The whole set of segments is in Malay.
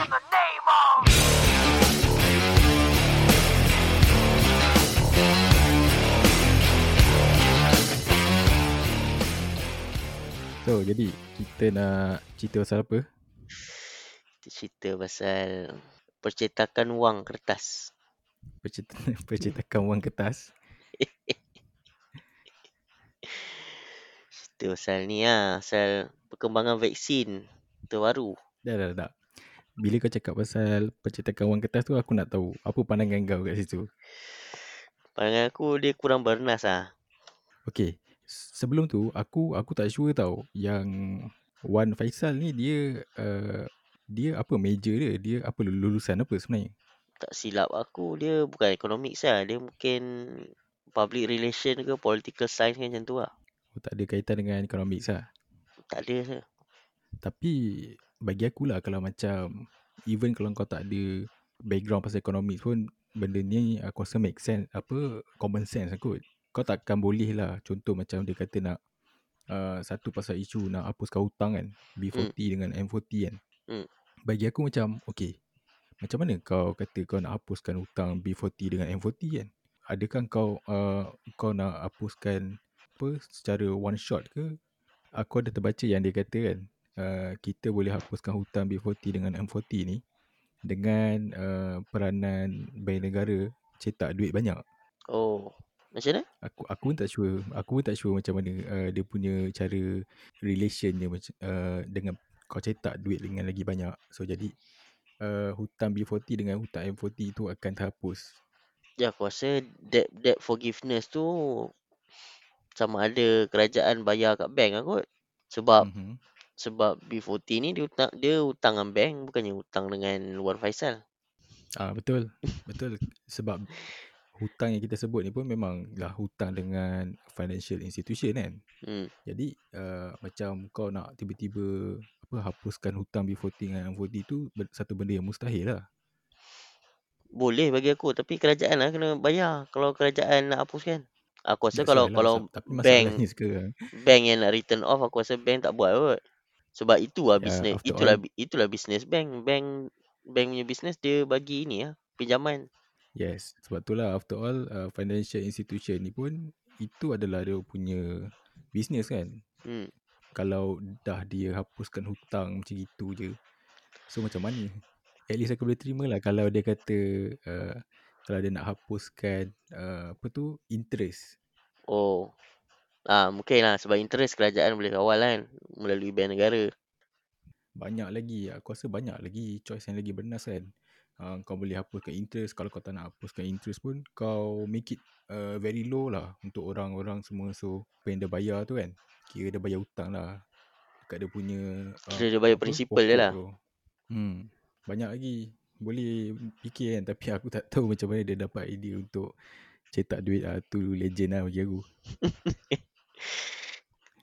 So jadi kita nak cerita pasal apa? Kita cerita pasal percetakan wang kertas. Percetakan, percetakan wang kertas. Cerita pasal ni lah. Pasal perkembangan vaksin terbaru. Dah dah dah. Bila kau cakap pasal percetakan wang kertas tu aku nak tahu apa pandangan kau kat situ. Pandangan aku dia kurang bernas lah. Okay. Sebelum tu aku aku tak sure tau yang Wan Faisal ni dia uh, dia apa major dia? Dia apa lulusan apa sebenarnya? Tak silap aku dia bukan economics lah. Dia mungkin public relation ke political science ke macam tu lah. Oh, tak ada kaitan dengan economics lah. Tak ada. Tapi bagi aku lah kalau macam even kalau kau tak ada background pasal economics pun benda ni aku rasa make sense apa common sense kot. Kau takkan boleh lah contoh macam dia kata nak uh, satu pasal isu nak hapuskan hutang kan B40 hmm. dengan M40 kan. Hmm. Bagi aku macam okay macam mana kau kata kau nak hapuskan hutang B40 dengan M40 kan? Adakah kau uh, kau nak hapuskan apa secara one shot ke? Aku ada terbaca yang dia kata kan uh, kita boleh hapuskan hutang B40 dengan M40 ni dengan uh, peranan bank negara cetak duit banyak. Oh. Macam mana? Aku aku pun tak sure. Aku pun tak sure macam mana uh, dia punya cara relation dia macam uh, dengan kau cetak duit dengan lagi banyak. So jadi uh, hutang B40 dengan hutang M40 tu akan terhapus. Ya aku rasa debt, debt forgiveness tu sama ada kerajaan bayar kat bank lah kot. Sebab Mm-hmm. Sebab B40 ni dia hutang, dia hutang dengan bank bukannya hutang dengan luar Faisal. Ah betul. Betul sebab hutang yang kita sebut ni pun memang lah hutang dengan financial institution kan. Hmm. Jadi uh, macam kau nak tiba-tiba apa hapuskan hutang B40 dengan M40 tu satu benda yang mustahil lah. Boleh bagi aku tapi kerajaan lah kena bayar kalau kerajaan nak hapuskan. Aku rasa That's kalau lah. kalau bank sekarang bank yang nak return off aku rasa bank tak buat kot. Sebab itu lah Ya, bisnes itulah all- itulah bisnes bank. Bank bank punya bisnes dia bagi ini lah pinjaman. Yes, sebab tu lah after all uh, financial institution ni pun itu adalah dia punya business kan. Hmm. Kalau dah dia hapuskan hutang macam itu je. So macam mana? At least aku boleh terima lah kalau dia kata uh, kalau dia nak hapuskan uh, apa tu interest. Oh. Ah mungkin lah sebab interest kerajaan boleh kawal kan melalui bank negara. Banyak lagi Aku rasa banyak lagi Choice yang lagi bernas kan uh, Kau boleh hapuskan interest Kalau kau tak nak hapuskan interest pun Kau make it uh, Very low lah Untuk orang-orang semua So apa yang dia bayar tu kan Kira dia bayar hutang lah Dekat dia punya uh, Kira dia bayar principal dia lah. tu. Hmm Banyak lagi Boleh fikir kan Tapi aku tak tahu Macam mana dia dapat idea Untuk Cetak duit lah Tu legend lah bagi aku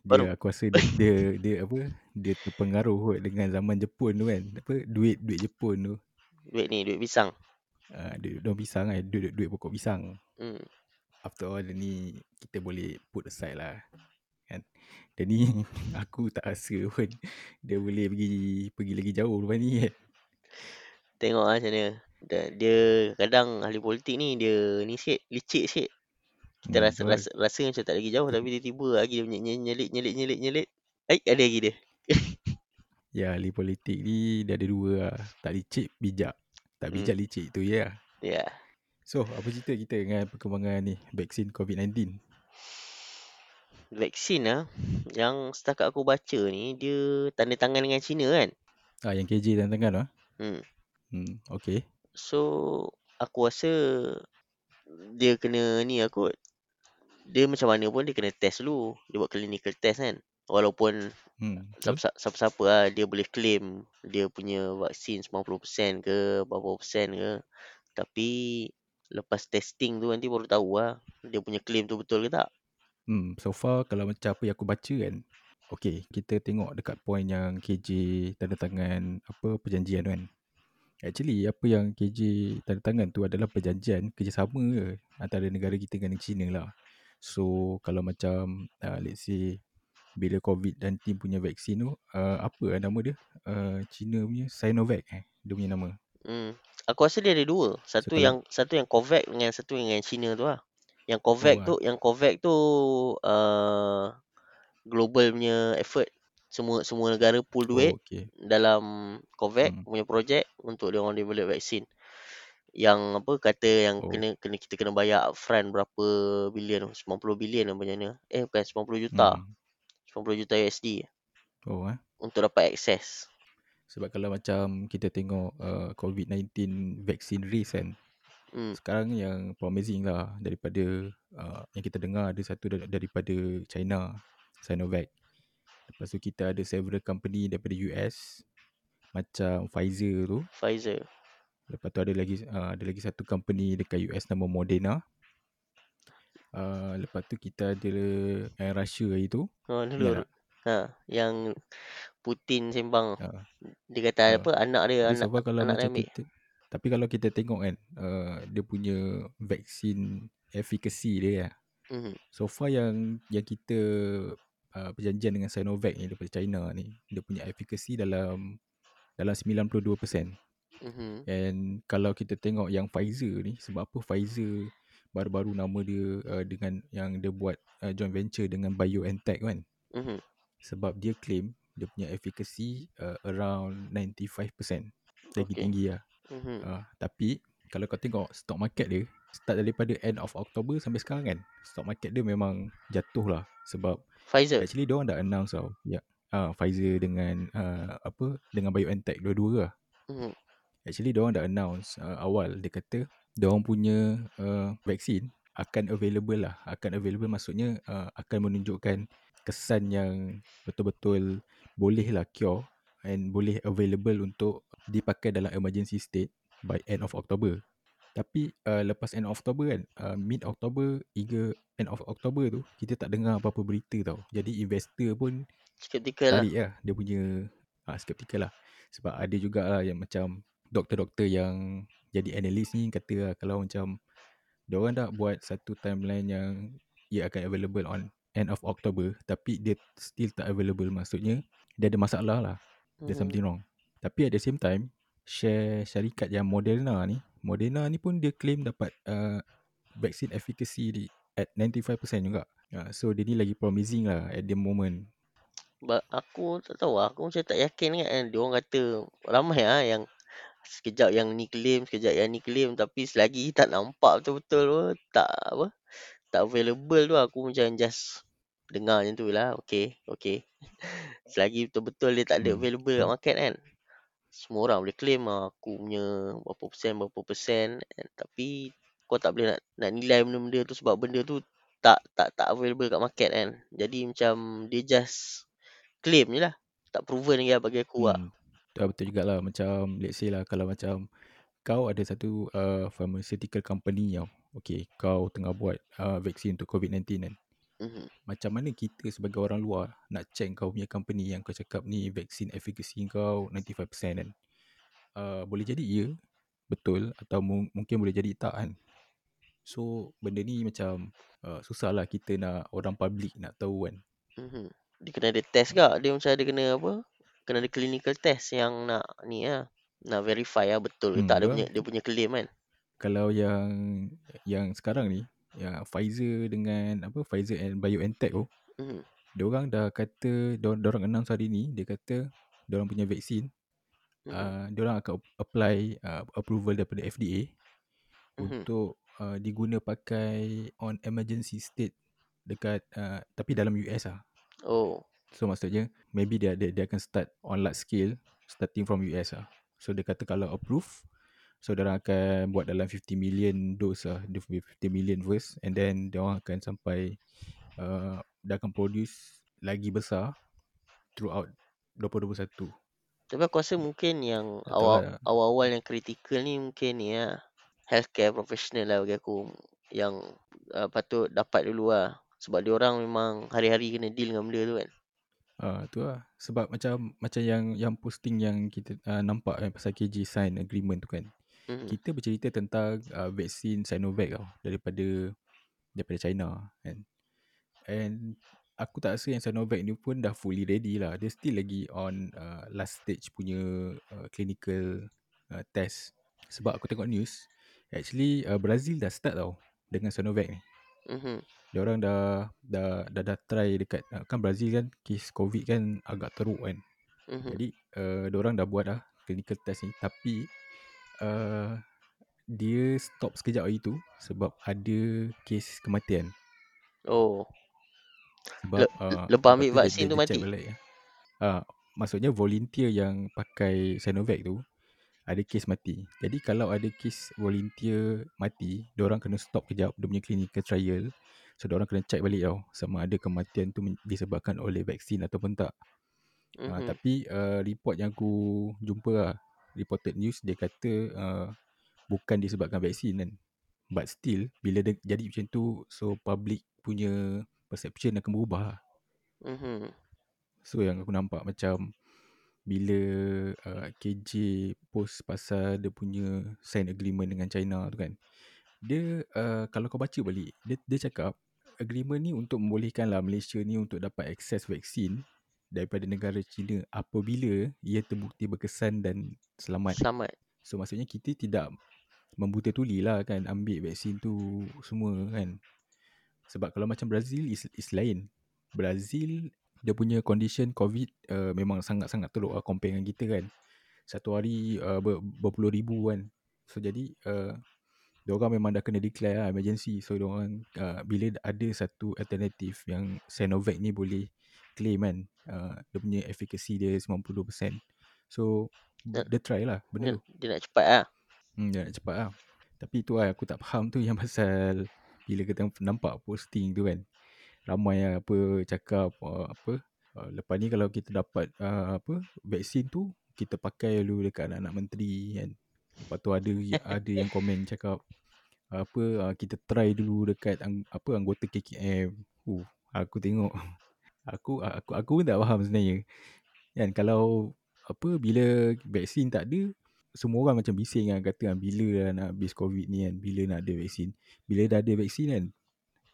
Baru- dia aku rasa dia, dia dia apa dia terpengaruh kot dengan zaman Jepun tu kan apa duit duit Jepun tu Duit ni duit pisang. uh, duit daun pisang kan duit, duit duit pokok pisang Hmm. after all dia ni kita boleh put aside lah kan dia ni aku tak rasa pun dia boleh pergi pergi lagi jauh lepas ni kan Tengok lah macam mana. Dia, dia kadang ahli politik ni dia ni sikit licik sikit. Kita Hmm, rasa, betul. rasa rasa macam tak lagi jauh tapi tiba-tiba lagi dia punya nye- nyelit nyelit nyelit nyelit. Eh ada lagi dia. ya ahli politik ni dia ada dua lah tak licik bijak tak Hmm. bijak licik tu je lah Ya. so apa cerita kita dengan perkembangan ni vaksin COVID-19 Vaksin lah yang setakat aku baca ni dia tanda tangan dengan China kan. ah yang KJ dan tangan lah Hmm. hmm okay So aku rasa dia kena ni lah kot. Dia macam mana pun dia kena test dulu. Dia buat clinical test kan. Walaupun hmm siapa-siapa lah dia boleh claim dia punya vaksin 90% ke berapa persen ke. Tapi lepas testing tu nanti baru tahu lah dia punya claim tu betul ke tak. Hmm, so far kalau macam apa yang aku baca kan. Okay, kita tengok dekat point yang KJ tanda tangan apa perjanjian tu kan. Actually apa yang KJ tanda tangan tu adalah perjanjian kerjasama ke antara negara kita dengan China lah. So kalau macam uh, let's say bila COVID-19 punya vaksin tu uh, apa lah nama dia? Uh, China punya Sinovac eh dia punya nama. Hmm. Aku rasa dia ada dua. Satu kalau- yang satu yang Covax dengan satu yang China tu lah. Yang Covax Oh, tu, yang Covax tu uh, global punya effort. Semua semua negara pool duit Oh, okay. dalam Covax Hmm. punya projek untuk dia orang develop vaksin. Yang apa kata yang Oh. kena kena kita kena bayar upfront berapa bilion 90 bilion apa macam mana. Eh bukan 90 juta. Hmm. 90 juta USD Oh eh. untuk dapat akses. Sebab kalau macam kita tengok uh, COVID-19 vaksin race kan. Hmm. Sekarang yang promising lah daripada uh, yang kita dengar ada satu dar- daripada China, Sinovac. Lepas tu kita ada several company daripada US macam Pfizer tu. Pfizer. Lepas tu ada lagi uh, ada lagi satu company dekat US nama Moderna. Uh, lepas tu kita ada yang Russia hari tu. Ha Ingat dulu. tak? Ha yang Putin sembang Uh, dia kata Ah. apa anak dia Tapi anak kalau anak dia ambil. kita tapi kalau kita tengok kan uh, dia punya vaksin efficacy dia lah. Mhm. So far yang yang kita uh, perjanjian dengan Sinovac ni daripada China ni dia punya efficacy dalam dalam 92%. Mhm. And kalau kita tengok yang Pfizer ni sebab apa Pfizer baru-baru nama dia uh, dengan yang dia buat uh, joint venture dengan BioNTech kan. Mhm. Sebab dia claim dia punya efficacy uh, around 95%. Lagi Okay. tinggi lah. Mhm. Uh, tapi kalau kau tengok stock market dia start daripada end of October sampai sekarang kan stock market dia memang jatuh lah sebab Pfizer. actually dia orang dah announce tau ya uh, Pfizer dengan uh, apa dengan BioNTech dua-dua lah Mhm. Actually dia orang dah announce uh, awal dia kata dia orang punya uh, vaksin akan available lah akan available maksudnya uh, akan menunjukkan kesan yang betul-betul boleh lah cure and boleh available untuk dipakai dalam emergency state by end of October. Tapi uh, lepas end of October kan, uh, mid October hingga end of October tu, kita tak dengar apa-apa berita tau. Jadi investor pun Skeptical lah. lah dia punya uh, skeptical lah. Sebab ada jugalah yang macam doktor-doktor yang jadi analis ni kata lah kalau macam diorang dah buat satu timeline yang ia akan available on end of October tapi dia still tak available maksudnya dia ada masalah lah. There's something Mhm. wrong. Tapi at the same time, share syarikat yang Moderna ni, Moderna ni pun dia claim dapat uh, vaksin efficacy di at 95% juga. Uh, so dia ni lagi promising lah at the moment. But aku tak tahu lah. Aku macam tak yakin kan. Dia orang kata ramai lah yang sekejap yang ni claim, sekejap yang ni claim. Tapi selagi tak nampak betul-betul tu, tak apa, tak available tu aku macam just dengar macam tu lah. Okay, okay. Selagi betul-betul dia tak ada Hmm, available kat market kan. Semua orang boleh claim lah aku punya berapa persen, berapa persen. Tapi kau tak boleh nak, nak nilai benda-benda tu sebab benda tu tak tak tak available kat market kan. Jadi macam dia just claim je lah. Tak proven lagi lah bagi aku lah. Hmm. Betul, betul jugalah macam let's say lah kalau macam kau ada satu uh, pharmaceutical company tau. Okay, kau tengah buat uh, vaksin untuk COVID-19 kan. Mhm. Macam mana kita sebagai orang luar nak check kau punya company yang kau cakap ni vaksin efficacy kau 95% kan. Uh, boleh jadi ya, betul atau mu- mungkin boleh jadi tak kan. So benda ni macam uh, susah lah kita nak orang public nak tahu kan. Mhm. Dia kena ada test ke? Dia macam ada kena apa? Kena ada clinical test yang nak ni lah. Nak verify lah betul ke Hmm, tak dia punya dia punya claim kan. Kalau yang yang sekarang ni yang Pfizer dengan apa Pfizer and BioNTech tu Mhm. dia orang dah kata dia orang announce hari ni dia kata dia orang punya vaksin Mhm. uh, dia orang akan apply uh, approval daripada FDA Mhm. untuk uh, diguna pakai on emergency state dekat uh, tapi dalam US lah. Oh. So maksudnya maybe dia dia, dia akan start on large scale starting from US lah. So dia kata kalau approve so dia akan buat dalam 50 million dose lah. Dia 50 million first and then dia orang akan sampai uh, dia akan produce lagi besar throughout 2021. Tapi aku rasa mungkin yang awal lah. awal-awal yang kritikal ni mungkin ni lah. Healthcare professional lah bagi aku. Yang uh, patut dapat dulu lah. Sebab dia orang memang hari-hari kena deal dengan benda tu kan. Ah tu lah. Sebab macam macam yang yang posting yang kita uh, nampak kan pasal KJ sign agreement tu kan. Mhm. Kita bercerita tentang uh, vaksin Sinovac tau daripada daripada China kan. And aku tak rasa yang Sinovac ni pun dah fully ready lah. Dia still lagi on uh, last stage punya uh, clinical uh, test. Sebab aku tengok news, actually uh, Brazil dah start tau dengan Sinovac ni. Mhm. Dia orang dah dah dah dah try dekat uh, kan Brazil kan kes COVID kan agak teruk kan. Mhm. Jadi uh, dia orang dah buat dah clinical test ni tapi uh, dia stop sekejap hari tu sebab ada kes kematian. Oh, Sebab Le- uh, lepas ambil vaksin dia- tu dia mati? balik. Uh, maksudnya volunteer yang pakai Sinovac tu ada kes mati. Jadi kalau ada kes volunteer mati, orang kena stop kejap dia punya clinical trial. So orang kena check balik tau sama ada kematian tu disebabkan oleh vaksin ataupun tak. Mhm. Uh, tapi uh, report yang aku jumpa lah, reported news dia kata uh, bukan disebabkan vaksin kan. But still bila dia jadi macam tu so public punya perception akan berubah lah. Mhm. So yang aku nampak macam bila uh, KJ post pasal dia punya sign agreement dengan China tu kan. Dia uh, kalau kau baca balik, dia dia cakap agreement ni untuk membolehkan lah Malaysia ni untuk dapat akses vaksin daripada negara China apabila ia terbukti berkesan dan selamat. Selamat. So maksudnya kita tidak membuta tuli lah kan ambil vaksin tu semua kan. Sebab kalau macam Brazil is, is lain. Brazil dia punya condition COVID uh, memang sangat-sangat teruk lah compare dengan kita kan. Satu hari uh, ber, berpuluh ribu kan. So jadi uh, diorang memang dah kena declare lah emergency. So diorang uh, bila ada satu alternatif yang Sinovac ni boleh claim kan. Uh, dia punya efficacy dia 92%. So dia try lah benda Dia, tu. dia nak cepat lah. Hmm, dia nak cepat lah. Tapi tu lah aku tak faham tu yang pasal bila kita nampak posting tu kan. Ramai lah apa cakap uh, apa. Uh, lepas ni kalau kita dapat uh, apa vaksin tu kita pakai dulu dekat anak-anak menteri kan. Lepas tu ada ada yang komen cakap apa uh, kita try dulu dekat ang, apa anggota KKM. Uh, aku tengok aku aku aku pun tak faham sebenarnya. Kan kalau apa bila vaksin tak ada semua orang macam bising kan kata kan bila lah nak habis covid ni kan bila nak ada vaksin bila dah ada vaksin kan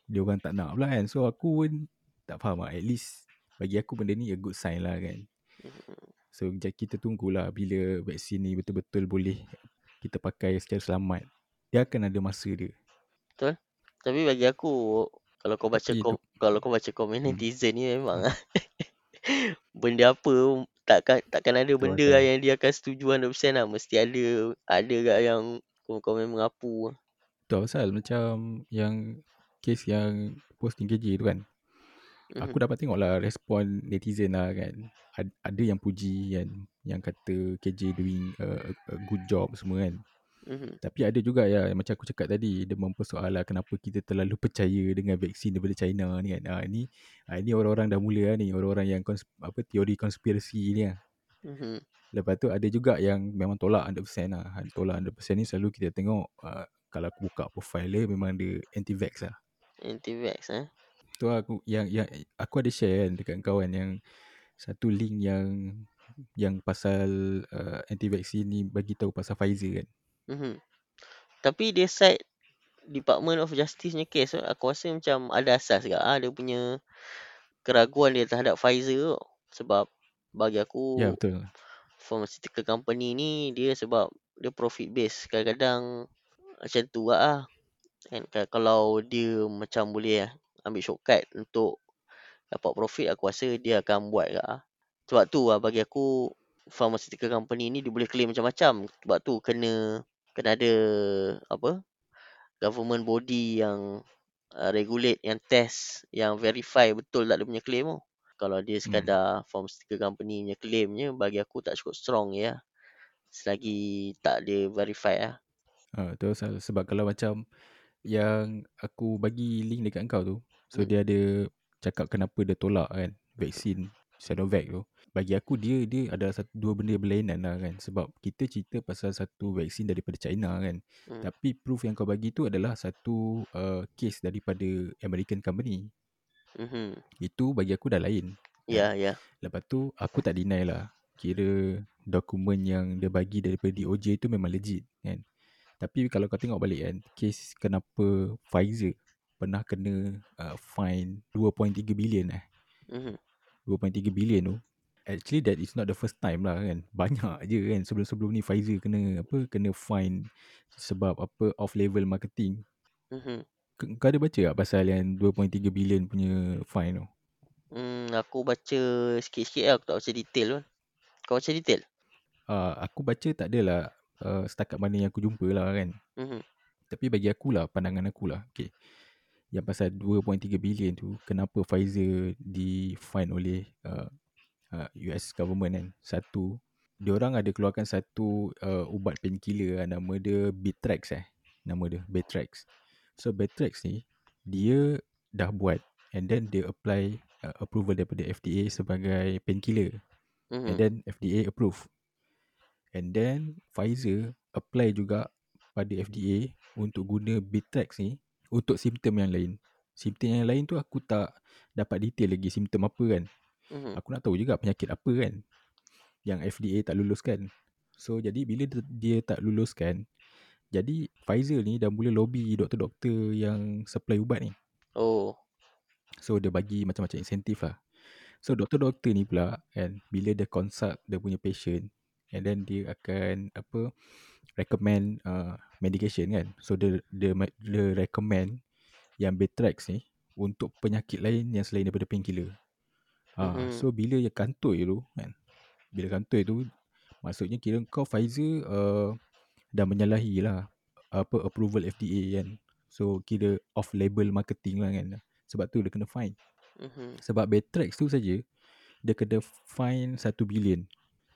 dia orang tak nak pula kan. So aku pun tak faham lah. At least bagi aku benda ni a good sign lah kan. So ja- kita tunggulah bila vaksin ni betul-betul boleh kita pakai secara selamat. Dia akan ada masa dia. Tapi bagi aku kalau kau baca kom, kalau kau baca komen Hmm. netizen ni memang benda apa takkan takkan ada Betul, benda betul. lah yang dia akan setuju 100% lah. Mesti ada ada gak yang komen-komen mengapu. tu pasal macam yang kes yang posting KJ tu kan Mhm. Aku dapat tengok lah respon netizen lah kan. Ad- Ada yang puji kan. Yang kata KJ doing a, a, a good job semua kan. Mhm. Tapi ada juga ya macam aku cakap tadi. Dia mempersoalan kenapa kita terlalu percaya dengan vaksin daripada China ni kan. Ha, ni, ha, ni orang-orang dah mula lah ni. Orang-orang yang kons, apa teori konspirasi ni lah. Mhm. Lepas tu ada juga yang memang tolak 100% lah. Tolak 100% ni selalu kita tengok uh, kalau aku buka profile dia memang dia anti-vax lah. Anti-vax eh. Tu lah aku yang yang aku ada share kan dekat kau kan yang satu link yang yang pasal uh, anti vaksin ni bagi tahu pasal Pfizer kan. Mhm. Tapi dia side Department of Justice punya case aku rasa macam ada asas juga ah dia punya keraguan dia terhadap Pfizer tu. Sebab bagi aku Ya betul. pharmaceutical company ni dia sebab dia profit base kadang-kadang macam tu lah kan Ka- kalau dia macam boleh ambil shortcut untuk dapat profit aku rasa dia akan buat juga lah. sebab tu lah bagi aku pharmaceutical company ni dia boleh claim macam-macam. Sebab tu kena kena ada apa government body yang uh, regulate yang test yang verify betul tak dia punya claim tu. Kalau dia sekadar pharmaceutical company punya claimnya bagi aku tak cukup strong ya selagi tak ada verify lah. Ha, tu pasal sebab kalau macam yang aku bagi link dekat kau tu. So Hmm. dia ada cakap kenapa dia tolak kan vaksin Sinovac tu. Bagi aku dia dia ada satu dua benda berlainan lah kan sebab kita cerita pasal satu vaksin daripada China kan. Hmm. Tapi proof yang kau bagi tu adalah satu uh, case daripada American company. Mhm. Itu bagi aku dah lain. Ya, ya. Lepas tu aku tak deny lah. Kira dokumen yang dia bagi daripada DOJ tu memang legit kan. Tapi kalau kau tengok balik kan, kes kenapa Pfizer pernah kena uh, fine 2.3 bilion eh. Mhm. 2.3 bilion tu actually that is not the first time lah kan banyak je kan sebelum-sebelum ni Pfizer kena apa kena fine sebab apa off level marketing Mhm. K- kau ada baca tak pasal yang 2.3 bilion punya fine tu Hmm, aku baca sikit-sikit lah. Aku tak baca detail pun. Kau baca detail? uh, aku baca tak adalah uh, setakat mana yang aku jumpa lah kan Mhm. tapi bagi aku lah pandangan aku lah okay. yang pasal 2.3 bilion tu kenapa Pfizer di fine oleh uh, uh, US government kan satu diorang ada keluarkan satu uh, ubat painkiller lah, nama dia Bittrex eh nama dia Bittrex so Bittrex ni dia dah buat and then dia apply uh, approval daripada FDA sebagai painkiller and Mhm. then FDA approve and then Pfizer apply juga pada FDA untuk guna Bittrex ni untuk simptom yang lain simptom yang lain tu aku tak dapat detail lagi simptom apa kan Mhm. aku nak tahu juga penyakit apa kan yang FDA tak luluskan. So jadi bila dia, dia tak luluskan, jadi Pfizer ni dah mula lobby doktor-doktor yang supply ubat ni. Oh. So dia bagi macam-macam insentif lah. So doktor-doktor ni pula kan bila dia consult dia punya patient and then dia akan apa recommend uh, medication kan. So dia dia dia recommend yang Betrex ni untuk penyakit lain yang selain daripada painkiller. Ah, Mhm. so bila dia kantoi tu kan. Bila kantoi tu maksudnya kira kau Pfizer uh, dah menyalahi lah apa approval FDA kan. So kira off label marketing lah kan. Sebab tu dia kena fine. Mhm. Sebab Betrex tu saja dia kena fine 1 bilion.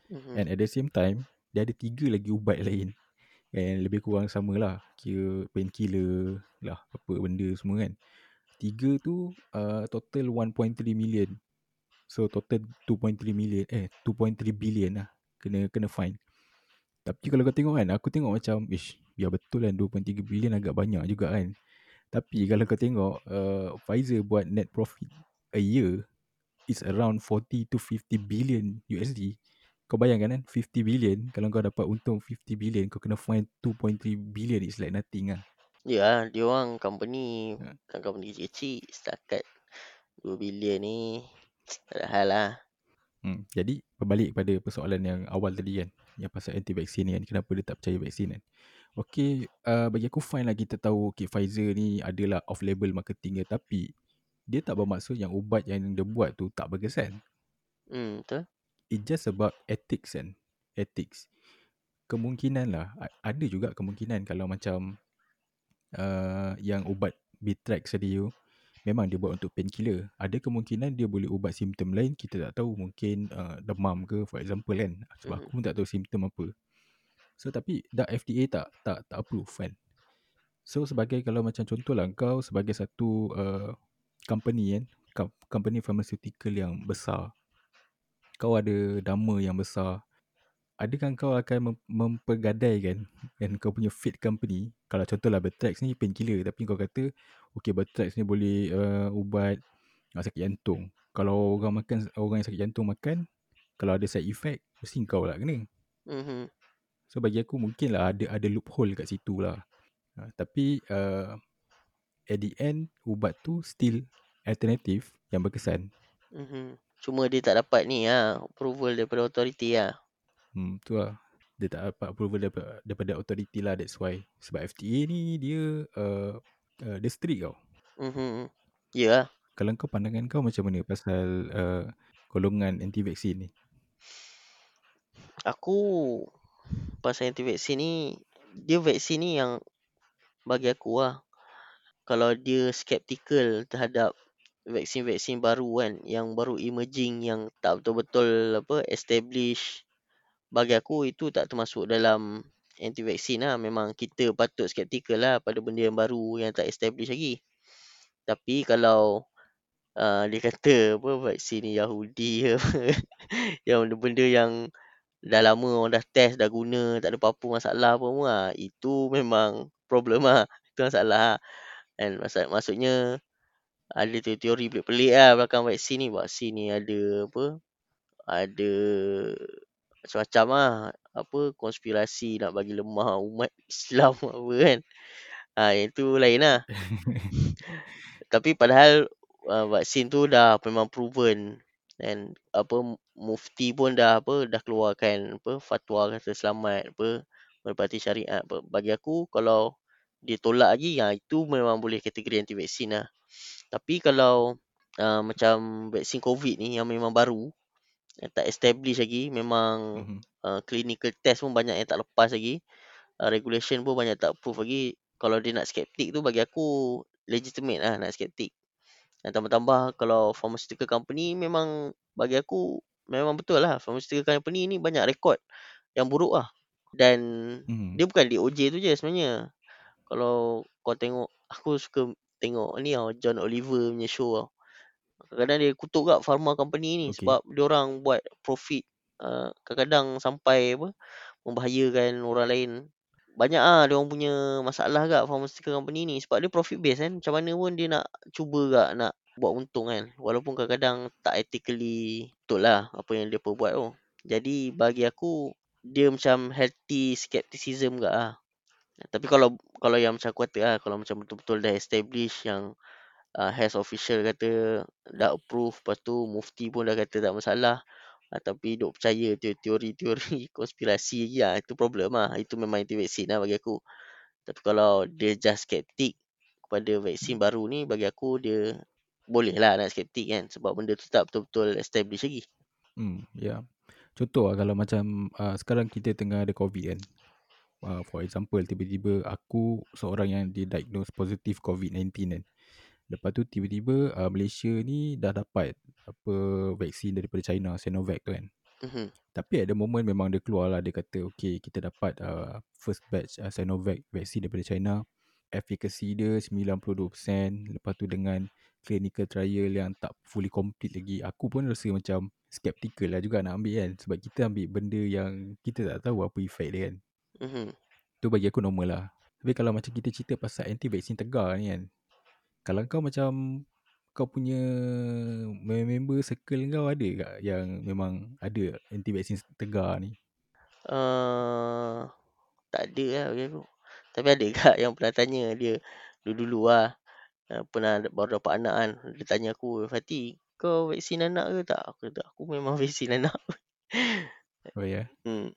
Mhm. And at the same time dia ada tiga lagi ubat lain yang lebih kurang sama lah. Kira painkiller lah apa benda semua kan. Tiga tu uh, total 1.3 million. So total 2.3 million eh 2.3 billion lah kena kena fine. Tapi kalau kau tengok kan aku tengok macam ish biar betul kan 2.3 billion agak banyak juga kan. Tapi kalau kau tengok uh, Pfizer buat net profit a year is around 40 to 50 billion USD. Kau bayangkan kan 50 billion kalau kau dapat untung 50 billion kau kena fine 2.3 billion is like nothing lah. Ya, dia orang company Ha. bukan company kecil-kecil. Setakat 2 bilion ni tak ada hal lah. Hmm, jadi berbalik pada persoalan yang awal tadi kan yang pasal anti-vaksin ni kan kenapa dia tak percaya vaksin kan. Okay, uh, bagi aku fine lah kita tahu okay, Pfizer ni adalah off label marketing dia tapi dia tak bermaksud yang ubat yang dia buat tu tak berkesan. Hmm, betul. It just about ethics kan. Ethics. Kemungkinan lah ada juga kemungkinan kalau macam uh, yang ubat Bitrex tadi tu memang dia buat untuk painkiller. Ada kemungkinan dia boleh ubat simptom lain kita tak tahu mungkin uh, demam ke for example kan. Sebab Mhm. aku pun tak tahu simptom apa. So tapi dah FDA tak tak tak approve kan. So sebagai kalau macam contoh lah kau sebagai satu uh, company kan, com- company pharmaceutical yang besar. Kau ada nama yang besar. Adakah kau akan mem- mempergadaikan kan kau punya fit company kalau contohlah Bertrex ni painkiller tapi kau kata okay Bertrex ni boleh uh, ubat uh, sakit jantung. Kalau orang makan orang yang sakit jantung makan kalau ada side effect mesti kau lah kena. Mhm. So bagi aku mungkin lah ada ada loophole kat situ lah. Uh, tapi uh, at the end ubat tu still alternatif yang berkesan. Mhm. Cuma dia tak dapat ni lah. Approval daripada authority lah. Hmm, tu lah. Dia tak dapat approval daripada, daripada authority lah that's why. Sebab FDA ni dia uh, uh, dia strict tau. Mhm. Ya lah. Kalau kau pandangan kau macam mana pasal uh, golongan anti-vaksin ni? Aku pasal anti-vaksin ni, dia vaksin ni yang bagi aku lah. Kalau dia skeptical terhadap vaksin-vaksin baru kan, yang baru emerging, yang tak betul-betul apa establish. Bagi aku itu tak termasuk dalam anti-vaksin lah. Memang kita patut skeptical lah pada benda yang baru yang tak establish lagi. Tapi kalau uh, dia kata apa vaksin ni Yahudi apa, yang benda-benda yang dah lama orang dah test, dah guna, tak ada apa-apa masalah pun lah. Itu memang problem lah. Itu masalah lah. And maksud, maksudnya ada teori pelik-pelik lah belakang vaksin ni. Vaksin ni ada apa, ada macam-macam lah. Apa, konspirasi nak bagi lemah umat Islam apa kan. Ha, yang tu lain lah. Tapi padahal uh, vaksin tu dah memang proven dan apa mufti pun dah apa dah keluarkan apa fatwa kata selamat apa menepati syariat apa. Bagi aku kalau dia tolak lagi ya itu memang boleh kategori anti vaksin lah. Tapi kalau uh, macam vaksin covid ni yang memang baru yang tak establish lagi memang Mhm. uh, clinical test pun banyak yang tak lepas lagi uh, regulation pun banyak tak approve lagi kalau dia nak skeptik tu bagi aku legitimate lah nak skeptik dan tambah-tambah kalau pharmaceutical company memang bagi aku memang betul lah pharmaceutical company ni banyak rekod yang buruk lah dan Mhm. dia bukan DOJ tu je sebenarnya kalau kau tengok aku suka tengok ni tau John Oliver punya show tau. Kadang-kadang dia kutuk kat pharma company ni Okey. sebab dia orang buat profit uh, kadang-kadang sampai apa membahayakan orang lain. Banyak ah dia orang punya masalah kat pharmaceutical company ni sebab dia profit base kan. Macam mana pun dia nak cuba kat nak buat untung kan. Walaupun kadang-kadang tak ethically betul lah apa yang dia buat tu. Jadi bagi aku dia macam healthy skepticism kat ah tapi kalau kalau yang macam aku kata lah kalau macam betul-betul dah establish yang uh, health official kata dah approve lepas tu mufti pun dah kata tak masalah uh, tapi duk percaya te- teori-teori konspirasi lagi lah itu problem lah itu memang anti vaksin lah bagi aku tapi kalau dia just skeptik kepada vaksin baru ni bagi aku dia boleh lah nak skeptik kan sebab benda tu tak betul-betul establish lagi Hmm, ya. Contoh lah kalau macam uh, sekarang kita tengah ada COVID kan. Uh, for example, tiba-tiba aku seorang yang didiagnose positif COVID-19 kan. Lepas tu tiba-tiba uh, Malaysia ni dah dapat apa vaksin daripada China, Sinovac tu kan. Mhm, Tapi ada moment memang dia keluar lah, dia kata okay kita dapat uh, first batch uh, Sinovac vaksin daripada China. Efficacy dia 92%. Lepas tu dengan clinical trial yang tak fully complete lagi. Aku pun rasa macam skeptical lah juga nak ambil kan. Sebab kita ambil benda yang kita tak tahu apa effect dia kan. Mhm. Tu bagi aku normal lah. Tapi kalau macam kita cerita pasal anti-vaksin tegar ni kan. Kalau kau macam kau punya member circle kau ada tak yang memang ada anti-vaksin tegar ni? Uh, tak ada lah bagi aku tapi ada kat yang pernah tanya dia dulu-dulu lah uh, pernah baru dapat anak kan dia tanya aku Fatih kau vaksin anak ke tak aku kata aku memang vaksin anak Oh ya. Yeah. hmm.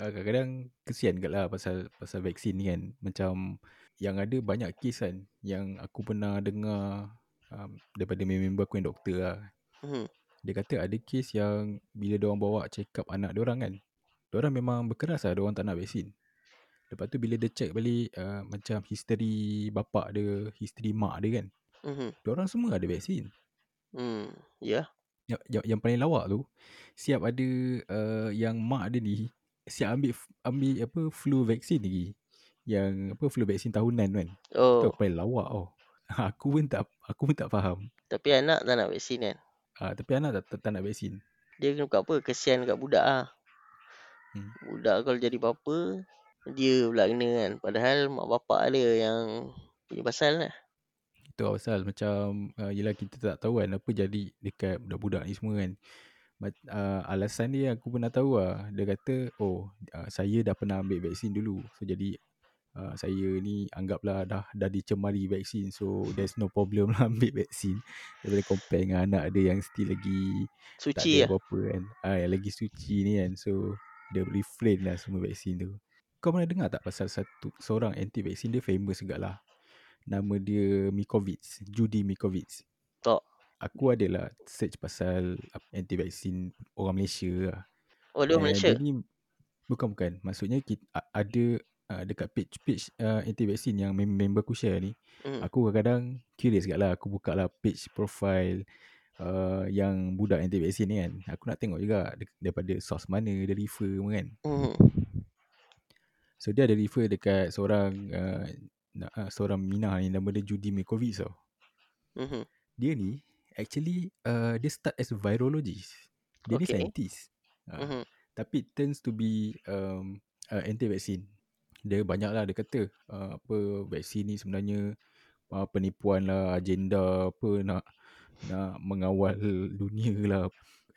Kadang-kadang kesian kat lah pasal pasal vaksin ni kan. Macam yang ada banyak kes kan yang aku pernah dengar um, daripada member aku yang doktor lah. Hmm. Dia kata ada kes yang bila diorang bawa check up anak diorang kan. Diorang memang berkeras lah diorang tak nak vaksin. Lepas tu bila dia check balik uh, macam history bapak dia, history mak dia kan. Mhm. Diorang semua ada vaksin. Hmm. Ya. Yang, yang, yang paling lawak tu siap ada uh, yang mak dia ni siap ambil ambil apa flu vaksin lagi. Yang apa flu vaksin tahunan kan. Tu Oh, aku paling lawak tau. Aku pun tak aku pun tak faham. tapi anak tak nak vaksin kan? Uh, tapi anak tak, tak, tak nak vaksin. Dia kena buat apa? Kesian kat budak ah. Hmm. Budak kalau jadi apa-apa, dia pula kena kan. Padahal mak bapak dia yang punya pasal lah. Itu pasal macam uh, yelah kita tak tahu kan apa jadi dekat budak-budak ni semua kan. Uh, alasan dia aku pernah tahu lah. Dia kata oh uh, saya dah pernah ambil vaksin dulu. So jadi uh, saya ni anggaplah dah dah dicemari vaksin. So there's no problem lah ambil vaksin. Daripada compare dengan anak dia yang still lagi tak Suci ada lah. apa-apa kan. Ah, yang lagi suci ni kan. So dia refrain lah semua vaksin tu. Kau pernah dengar tak pasal satu seorang anti vaksin dia famous juga lah. Nama dia Mikovic, Judy Mikovic. Tak. Aku adalah search pasal anti vaksin orang Malaysia lah. Oh, dia And Malaysia? Ni bukan bukan. Maksudnya kita, ada uh, dekat page-page uh, anti vaksin yang mem- member aku share ni, Hmm. aku kadang-kadang curious kat lah. Aku buka lah page profile uh, yang budak anti vaksin ni kan. Aku nak tengok juga daripada source mana dia refer semua kan. Hmm. So dia ada refer dekat seorang uh, uh, seorang Minah ni nama dia Judy Mikovic tau. Hmm. Dia ni actually uh, dia start as virologist. Dia ni Okay. scientist. Uh, Hmm. tapi turns to be um, uh, anti-vaksin. Dia banyak lah dia kata uh, apa vaksin ni sebenarnya uh, penipuan lah, agenda apa nak nak mengawal dunia lah.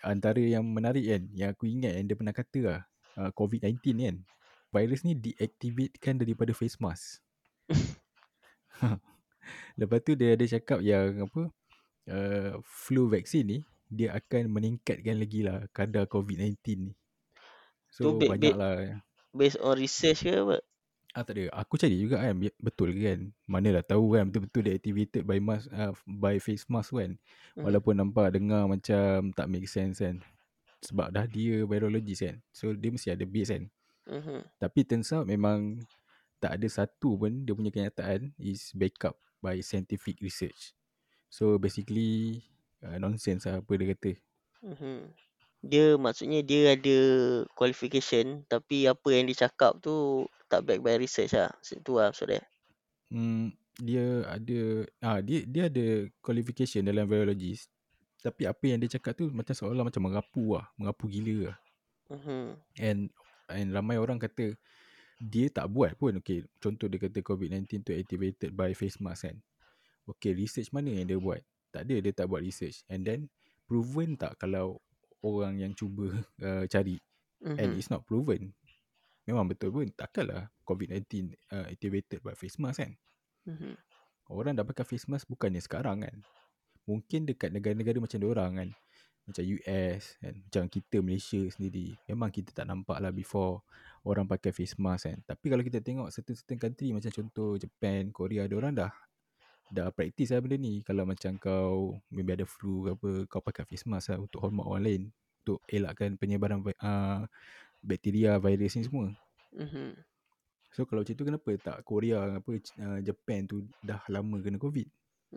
Antara yang menarik kan, yang aku ingat yang dia pernah kata lah, uh, COVID-19 ni kan, virus ni deactivatekan daripada face mask. Lepas tu dia ada cakap yang apa, uh, flu vaksin ni dia akan meningkatkan lagi lah kadar COVID-19 ni. So be- banyak be- lah. Based on research ke apa? Ah tak ada. Aku cari juga kan betul ke kan. Mana dah tahu kan betul-betul dia activated by mask uh, by face mask kan. Mhm. Walaupun nampak dengar macam tak make sense kan. Sebab dah dia virologist kan. So dia mesti ada base kan. Mhm. Tapi turns out memang tak ada satu pun dia punya kenyataan is back up by scientific research. So basically uh, nonsense lah apa dia kata. Mhm. Dia maksudnya dia ada qualification tapi apa yang dia cakap tu tak back by research lah. Macam tu lah maksud dia. Hmm, dia ada ah dia dia ada qualification dalam virologist. Tapi apa yang dia cakap tu macam seolah macam merapu lah, merapu gila lah. Mhm. And and ramai orang kata dia tak buat pun. Okay, contoh dia kata COVID-19 tu activated by face mask kan. Okay, research mana yang dia buat? Tak ada, dia tak buat research. And then proven tak kalau orang yang cuba uh, cari and Mhm. it's not proven. Memang betul pun takkanlah COVID-19 uh, activated by face mask kan. Mhm. Orang dah pakai face mask bukannya sekarang kan. Mungkin dekat negara-negara macam orang kan. Macam US kan. Macam kita Malaysia sendiri. Memang kita tak nampak lah before orang pakai face mask kan. Tapi kalau kita tengok certain-certain country macam contoh Japan, Korea, ada orang dah dah praktis lah benda ni. Kalau macam kau maybe ada flu ke apa, kau pakai face mask lah untuk hormat orang lain. Untuk elakkan penyebaran uh, bakteria, virus ni semua. Mhm. So kalau macam tu kenapa tak Korea apa uh, Japan tu dah lama kena COVID?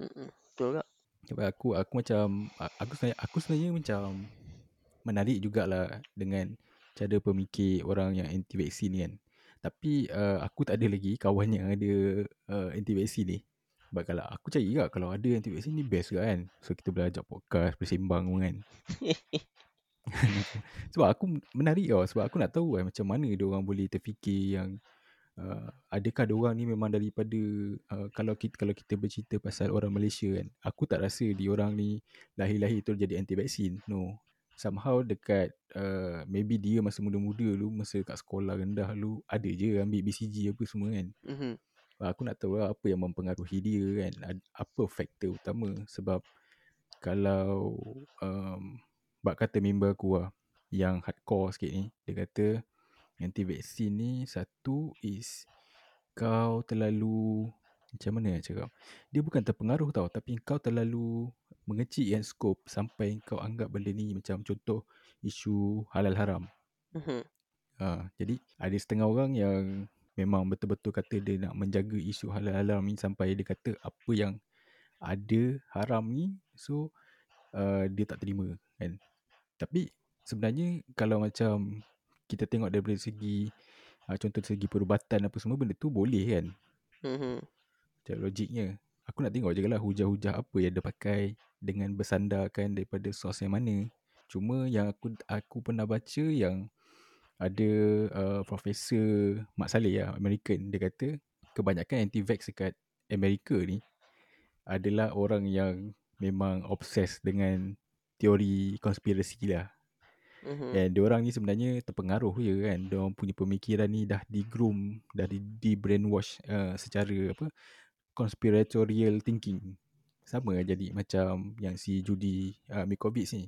Mhm. Betul tak? Sebab aku aku macam aku sebenarnya aku sebenarnya macam menarik jugalah dengan cara pemikir orang yang anti vaksin ni kan. Tapi uh, aku tak ada lagi kawan yang ada uh, anti vaksin ni. Sebab kalau aku cari juga kalau ada anti vaksin ni best juga kan. So kita boleh ajak podcast, bersembang pun kan. sebab aku menarik tau sebab aku nak tahu kan macam mana dia orang boleh terfikir yang uh, adakah dia orang ni memang daripada uh, kalau kita kalau kita bercerita pasal orang Malaysia kan aku tak rasa dia orang ni lahir-lahir tu jadi anti vaksin no somehow dekat uh, maybe dia masa muda-muda dulu masa kat sekolah rendah dulu ada je ambil BCG apa semua kan Mhm. Aku nak tahu lah apa yang mempengaruhi dia kan. Apa faktor utama sebab kalau um, bak kata member aku lah yang hardcore sikit ni dia kata anti vaksin ni satu is kau terlalu macam mana nak cakap? Dia bukan terpengaruh tau tapi kau terlalu mengecilkan skop sampai kau anggap benda ni macam contoh isu halal haram. Mhm. Ha, jadi ada setengah orang yang memang betul-betul kata dia nak menjaga isu halal haram ni sampai dia kata apa yang ada haram ni so uh, dia tak terima kan. Tapi sebenarnya kalau macam kita tengok daripada segi uh, contoh segi perubatan apa semua benda tu boleh kan. Mhm. Macam logiknya. Aku nak tengok je lah hujah-hujah apa yang dia pakai dengan bersandarkan daripada sos yang mana. Cuma yang aku aku pernah baca yang ada uh, Profesor Mak Saleh lah, American. Dia kata kebanyakan anti-vax dekat Amerika ni adalah orang yang memang obses dengan teori konspirasi lah. Mhm. And diorang ni sebenarnya terpengaruh je kan. Diorang punya pemikiran ni dah di-groom, dah di, di brainwash uh, secara apa conspiratorial thinking. Sama jadi macam yang si Judy uh, Mikovic ni.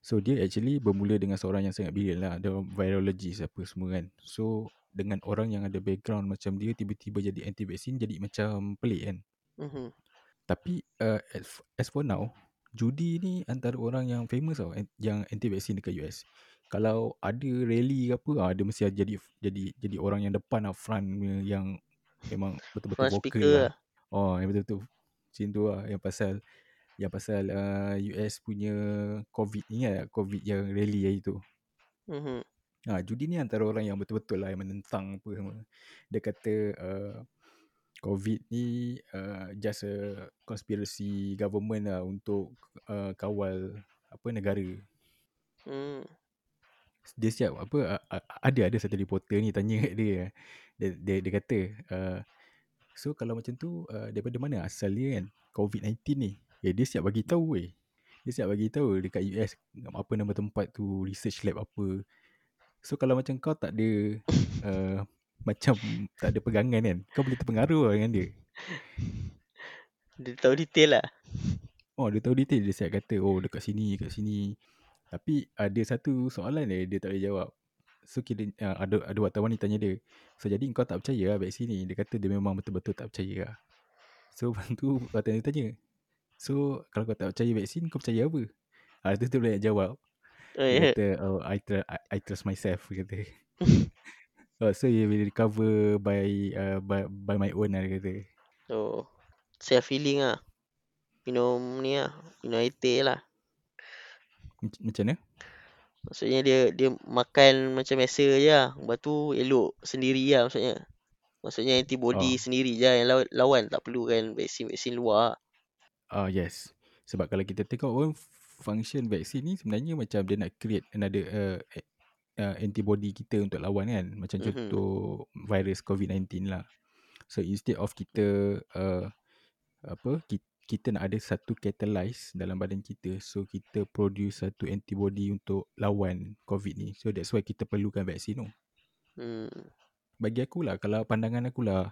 So dia actually bermula dengan seorang yang sangat brilliant lah. Dia virologist apa semua kan. So dengan orang yang ada background macam dia tiba-tiba jadi anti vaksin jadi macam pelik kan. Mhm. Tapi uh, as, for now, Judy ni antara orang yang famous tau an- yang anti vaksin dekat US. Kalau ada rally ke apa, ah, dia mesti jadi jadi jadi orang yang depan lah, front yang memang betul-betul Front vocal lah. lah. Oh, yang betul-betul macam tu lah yang pasal yang pasal uh, US punya COVID ni lah, COVID yang rally hari tu. Mhm. Ha, Judy ni antara orang yang betul-betul lah yang menentang apa semua. Dia kata uh, COVID ni uh, just a conspiracy government lah untuk uh, kawal apa negara. Hmm. Dia siap apa uh, ada ada satu reporter ni tanya kat dia. Dia dia, dia kata uh, so kalau macam tu uh, daripada mana asal dia kan COVID-19 ni? Eh dia siap bagi tahu weh. Dia siap bagi tahu dekat US apa nama tempat tu research lab apa. So kalau macam kau tak ada uh, macam tak ada pegangan kan, kau boleh terpengaruh lah dengan dia. Dia tahu detail lah. Oh dia tahu detail dia siap kata oh dekat sini dekat sini. Tapi ada satu soalan dia dia tak boleh jawab. So kira uh, ada ada wartawan ni tanya dia. So jadi kau tak percaya lah vaksin ni. Dia kata dia memang betul-betul tak percaya lah. So lepas tu wartawan dia tanya. So kalau kau tak percaya vaksin kau percaya apa? Ah tu tu boleh jawab. Oh, Dia ya. kata oh I, tr- I, I trust myself dia kata. oh, so you will recover by uh, by by my own lah dia kata. Oh, self healing ah. Minum ni lah, minum air teh lah. Mac- Macam mana? Maksudnya dia dia makan macam biasa je lah. Lepas tu elok sendiri lah maksudnya. Maksudnya antibody Oh. sendiri je yang lawan, lawan. Tak perlu kan vaksin-vaksin luar. Ah uh, yes. Sebab kalau kita tengok pun function vaksin ni sebenarnya macam dia nak create another uh, uh, antibody kita untuk lawan kan. Macam Mhm. contoh virus COVID-19 lah. So instead of kita uh, apa kita, kita nak ada satu catalyze dalam badan kita so kita produce satu antibody untuk lawan COVID ni. So that's why kita perlukan vaksin tu. Hmm. Bagi aku lah kalau pandangan aku lah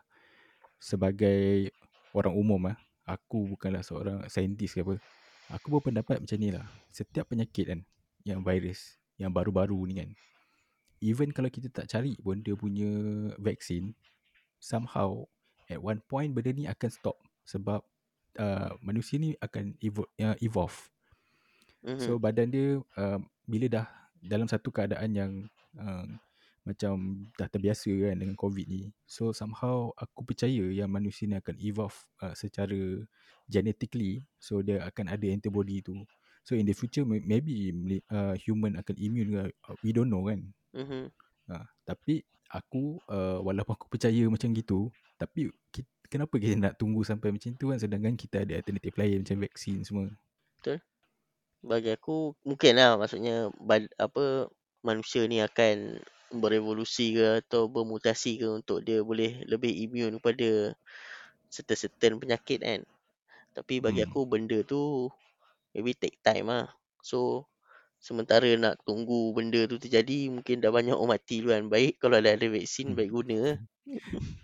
sebagai orang umum ah, aku bukanlah seorang saintis ke apa. Aku berpendapat macam ni lah. Setiap penyakit kan yang virus yang baru-baru ni kan even kalau kita tak cari pun dia punya vaksin somehow at one point benda ni akan stop sebab uh, manusia ni akan evolve, uh, evolve. Mhm. So badan dia uh, bila dah dalam satu keadaan yang uh, macam dah terbiasa kan dengan COVID ni. So somehow aku percaya yang manusia ni akan evolve uh, secara genetically. So dia akan ada antibody tu. So in the future may- maybe uh, human akan immune ke. Uh, We don't know kan. Mhm. Ha, tapi aku uh, walaupun aku percaya macam gitu, tapi kita, kenapa kita nak tunggu sampai macam tu kan sedangkan kita ada alternatif lain macam vaksin semua. Bagi aku mungkin lah maksudnya apa manusia ni akan berevolusi ke atau bermutasi ke untuk dia boleh lebih immune kepada certain-certain penyakit kan. Tapi bagi Hmm. aku benda tu maybe take time lah. So sementara nak tunggu benda tu terjadi mungkin dah banyak orang mati duluan. Baik kalau dah ada vaksin Hmm. baik guna.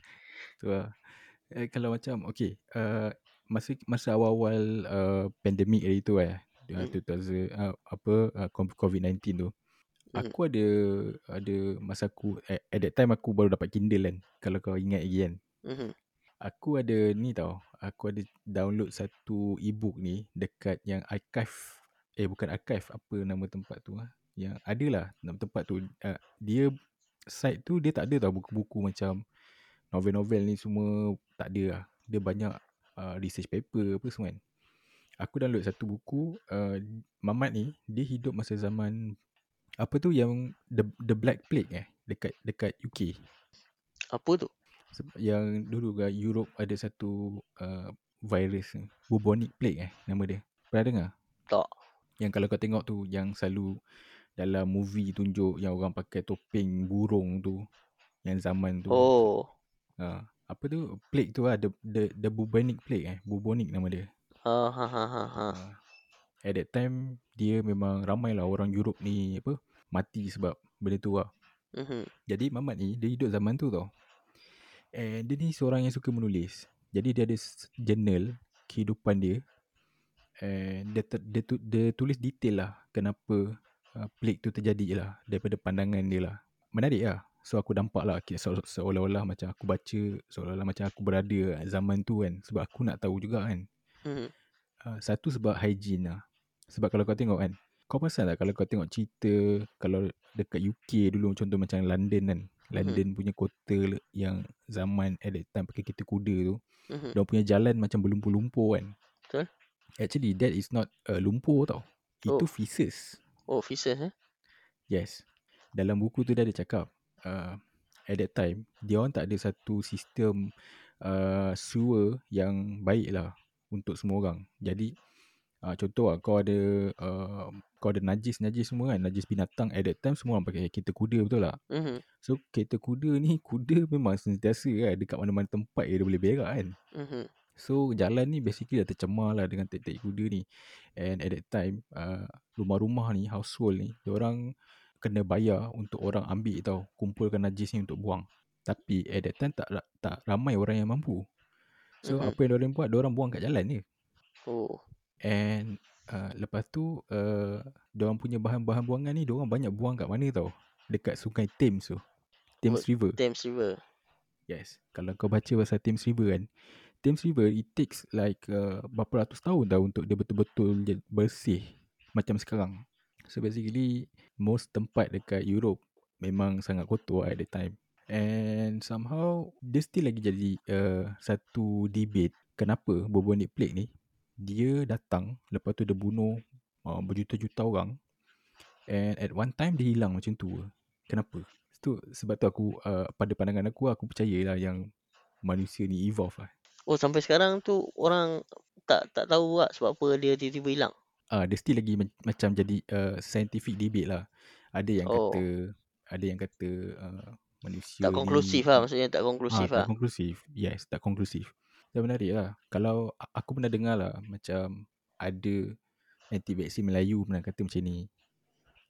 Tu lah. Eh, kalau macam okay, uh, masa masa awal-awal uh, pandemik hari tu eh, Hmm. 2000 uh, apa uh, COVID-19 tu. Hmm. Aku ada ada masa aku at, at that time aku baru dapat Kindle kan. Kalau kau ingat lagi kan. Mhm. Aku ada ni tau. Aku ada download satu ebook ni dekat yang archive. Eh bukan archive. Apa nama tempat tu lah. Yang ada lah nama tempat tu. Uh, dia site tu dia tak ada tau buku-buku macam novel-novel ni semua tak ada lah. Dia banyak uh, research paper apa semua kan. Aku download satu buku. Uh, Mamat ni dia hidup masa zaman apa tu yang the the Black Plague eh dekat dekat UK. Apa tu? Yang dulu kat Europe ada satu uh, virus ni. Bubonic plague eh nama dia. Pernah dengar? Tak. Yang kalau kau tengok tu yang selalu dalam movie tunjuk yang orang pakai topeng burung tu. Yang zaman tu. Oh. Uh, apa tu? Plague tu lah. The, the, the bubonic plague eh. Bubonic nama dia. Ha ha ha ha ha. At that time dia memang ramai lah orang Europe ni apa mati sebab benda tu lah. Mhm. Jadi Mamat ni dia hidup zaman tu tau. And dia ni seorang yang suka menulis. Jadi dia ada journal kehidupan dia. And dia, ter, dia, tu, dia tulis detail lah kenapa uh, plague tu terjadi lah daripada pandangan dia lah. Menarik lah. So aku nampak lah seolah-olah macam aku baca seolah-olah macam aku berada zaman tu kan. Sebab aku nak tahu juga kan. Mhm. Uh, satu sebab hygiene lah. Sebab kalau kau tengok kan, kau perasan tak kalau kau tengok cerita kalau dekat UK dulu contoh macam London kan. London punya kota yang zaman at that time pakai kereta kuda tu. Mhm. Dia punya jalan macam berlumpur-lumpur kan. Betul. Actually that is not uh, lumpur tau. Itu Oh. feces. Oh, feces eh? Yes. Dalam buku tu dia ada cakap uh, at that time dia orang tak ada satu sistem uh, sewer yang baik lah untuk semua orang. Jadi uh, contoh lah kau ada uh, kau ada najis-najis semua kan, najis binatang at that time semua orang pakai kereta kuda betul tak? Mhm. So kereta kuda ni kuda memang sentiasa kan dekat mana-mana tempat dia boleh berak kan. Mhm. So jalan ni basically dah tercemar lah dengan tek-tek kuda ni. And at that time uh, rumah-rumah ni household ni orang kena bayar untuk orang ambil tau kumpulkan najis ni untuk buang. Tapi at that time tak tak ramai orang yang mampu. So Mhm. apa yang diorang buat, diorang buang kat jalan je. Oh. And uh, lepas tu uh, diorang punya bahan-bahan buangan ni diorang banyak buang kat mana tau? Dekat sungai Thames tu. Thames What? River. Thames River. Yes. Kalau kau baca pasal Thames River kan, Thames River it takes like uh, berapa ratus tahun tau untuk dia betul-betul bersih macam sekarang. So basically most tempat dekat Europe memang sangat kotor at the time. And somehow dia still lagi jadi uh, satu debate kenapa bubonic plague ni dia datang lepas tu dia bunuh uh, berjuta-juta orang and at one time dia hilang macam tu. Kenapa? Tu sebab tu aku uh, pada pandangan aku aku percayalah yang manusia ni evolve lah. Oh sampai sekarang tu orang tak tak tahu tak sebab apa dia tiba-tiba hilang. Ah, dia still lagi ma- macam jadi uh, scientific debate lah. Ada yang Oh. kata ada yang kata uh, manusia Tak ni konklusif lah maksudnya tak konklusif ah, lah. tak konklusif. Yes, tak konklusif. Dan menarik lah. Kalau aku pernah dengar lah macam ada anti-vaksin Melayu pernah kata macam ni.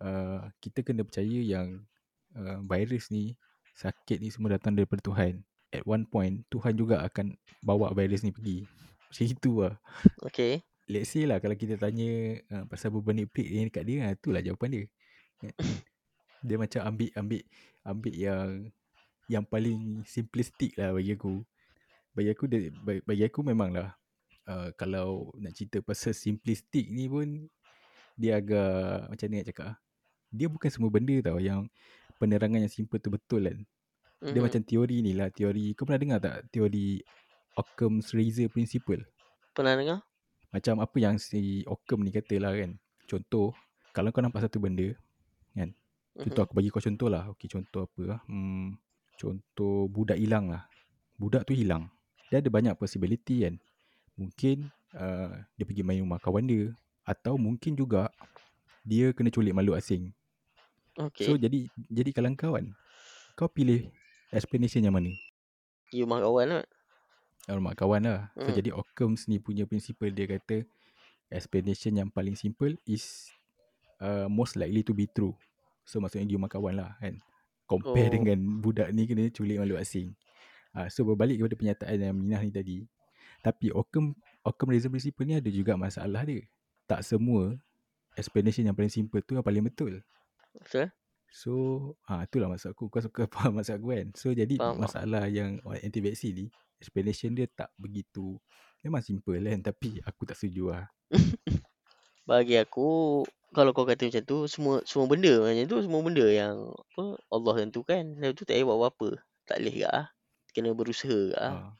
Uh, kita kena percaya yang uh, virus ni, sakit ni semua datang daripada Tuhan. At one point, Tuhan juga akan bawa virus ni pergi. Macam itu lah. Okay. Let's say lah kalau kita tanya uh, pasal bubonic plague ni dekat dia, uh, itulah jawapan dia. Dia macam ambil ambil ambil yang yang paling simplistic lah bagi aku. Bagi aku dia, bagi, aku memang lah uh, kalau nak cerita pasal simplistic ni pun dia agak macam ni nak cakap ah. Dia bukan semua benda tau yang penerangan yang simple tu betul kan. Dia Mhm. macam teori ni lah, teori kau pernah dengar tak teori Occam's razor principle? Pernah dengar? Macam apa yang si Occam ni kata lah kan. Contoh, kalau kau nampak satu benda, kan. Contoh Mhm. aku bagi kau contoh lah. Okey, contoh apa lah. Hmm, contoh budak hilang lah. Budak tu hilang. Dia ada banyak possibility kan. Mungkin uh, dia pergi main rumah kawan dia. Atau mungkin juga dia kena culik makhluk asing. Okay. So jadi jadi kalau kau kan, kau pilih explanation yang mana? rumah kawan kot. Rumah kawan lah. So Hmm. jadi Occam's ni punya principle dia kata explanation yang paling simple is uh, most likely to be true. So maksudnya dia rumah kawan lah kan. Compare Oh. dengan budak ni kena culik makhluk asing. Uh, so berbalik kepada pernyataan yang Minah ni tadi. Tapi Occam Occam razor principle ni ada juga masalah dia. Tak semua explanation yang paling simple tu yang paling betul. Betul? So ha, itulah maksud aku. Kau suka faham maksud aku kan. So jadi Faham, faham. masalah yang anti-vaksin ni explanation dia tak begitu memang simple kan tapi aku tak setuju lah. Bagi aku kalau kau kata macam tu semua semua benda macam tu semua benda yang apa Allah tentukan. Lepas tu tak payah buat apa-apa. Tak boleh ke ah. Kena berusaha ah. Ha.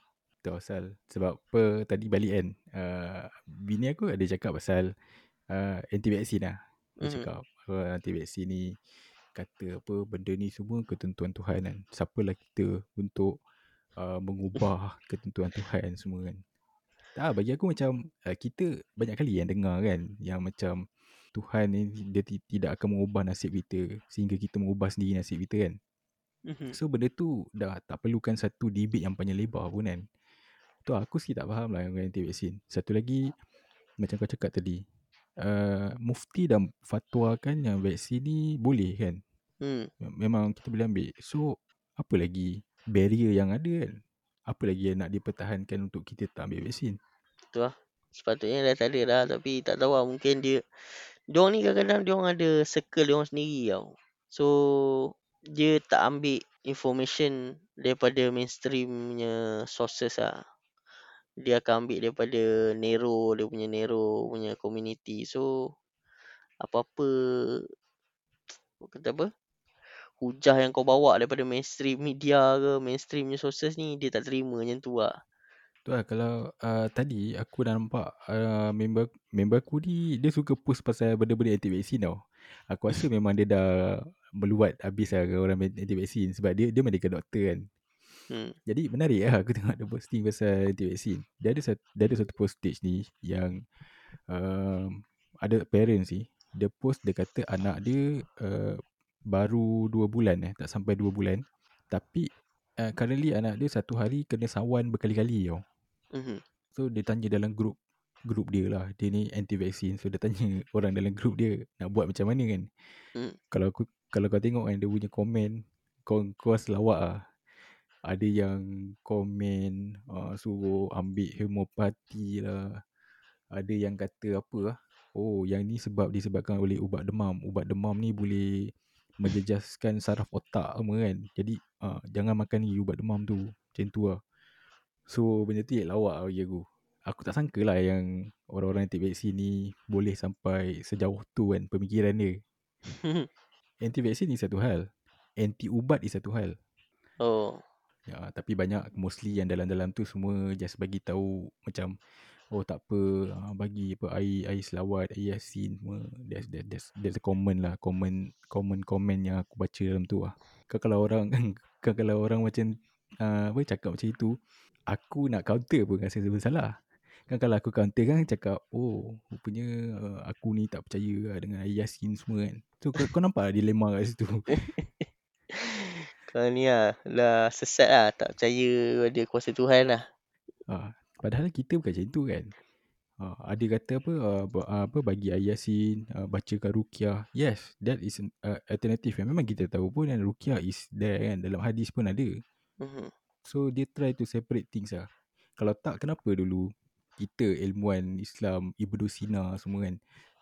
Betul pasal sebab apa tadi balik kan uh, bini aku ada cakap pasal uh, anti-vaksin lah. Dia Mhm. cakap uh, anti-vaksin ni kata apa benda ni semua ketentuan Tuhan kan. Siapalah kita untuk uh, mengubah ketentuan Tuhan semua kan. Tak bagi aku macam uh, kita banyak kali yang dengar kan yang macam Tuhan ni dia ti- tidak akan mengubah nasib kita sehingga kita mengubah sendiri nasib kita kan. Mhm. So benda tu dah tak perlukan satu debate yang panjang lebar pun kan. Tu aku sikit tak faham lah dengan anti-vaksin. Satu lagi macam kau cakap tadi. Uh, mufti dah fatwakan yang vaksin ni boleh kan. Hmm. Memang kita boleh ambil. So apa lagi barrier yang ada kan. Apa lagi yang nak dipertahankan untuk kita tak ambil vaksin. Tu lah. Sepatutnya dah tak ada dah tapi tak tahu lah mungkin dia Diorang ni kadang-kadang diorang ada circle diorang sendiri tau. So dia tak ambil information daripada mainstreamnya sources lah. Dia akan ambil daripada Nero, dia punya Nero punya community. So apa-apa kata apa? Hujah yang kau bawa daripada mainstream media ke, mainstreamnya sources ni dia tak terima macam tu lah. Tu lah kalau uh, tadi aku dah nampak uh, member member aku ni dia suka post pasal benda-benda anti vaksin tau. Aku rasa memang dia dah meluat habis lah dengan orang anti vaksin sebab dia dia medical doctor kan. Hmm. Jadi menarik lah aku tengok dia posting pasal anti vaksin. Dia ada satu, dia ada satu postage ni yang um, ada parents ni dia post dia kata anak dia uh, baru 2 bulan eh tak sampai 2 bulan tapi uh, currently anak dia satu hari kena sawan berkali-kali tau. Mhm. So dia tanya dalam grup grup dia lah. Dia ni anti vaksin. So dia tanya orang dalam grup dia nak buat macam mana kan. Hmm. Kalau aku kalau kau tengok kan dia punya komen kau kau rasa lawak lah. Ada yang komen uh, suruh ambil homopati lah. ada yang kata apa lah. Oh, yang ni sebab disebabkan oleh ubat demam. Ubat demam ni boleh menjejaskan saraf otak semua kan. Jadi uh, jangan makan ni ubat demam tu. Macam tu lah. So benda tu lawak bagi aku. Aku tak sangka lah yang orang-orang anti vaksin ni boleh sampai sejauh tu kan pemikiran dia. Anti vaksin ni satu hal. Anti ubat is satu hal. oh. Ya, tapi banyak mostly yang dalam-dalam tu semua just bagi tahu macam oh tak apa ah, bagi apa air air selawat, air yasin semua. That's that, that's that's the common lah, common common comment yang aku baca dalam tu lah. Kan kalau orang kalau orang macam uh, apa cakap macam itu, aku nak counter pun rasa bersalah. Kan kalau aku counter kan cakap oh rupanya uh, aku ni tak percaya lah dengan yasin semua kan. So kau, kau nampak dilema kat situ. Kau ni lah. Dah sesat lah. Tak percaya pada kuasa Tuhan lah. Ha, padahal kita bukan macam tu kan. Ha, ada kata apa uh, apa bagi yasin, uh, bacakan ruqyah. Yes, that is an uh, alternative. Yang memang kita tahu pun yang ruqyah is there kan. Dalam hadis pun ada. Mhm. So dia try to separate things lah. Kalau tak kenapa dulu kita ilmuwan Islam, Ibnu Sina semua kan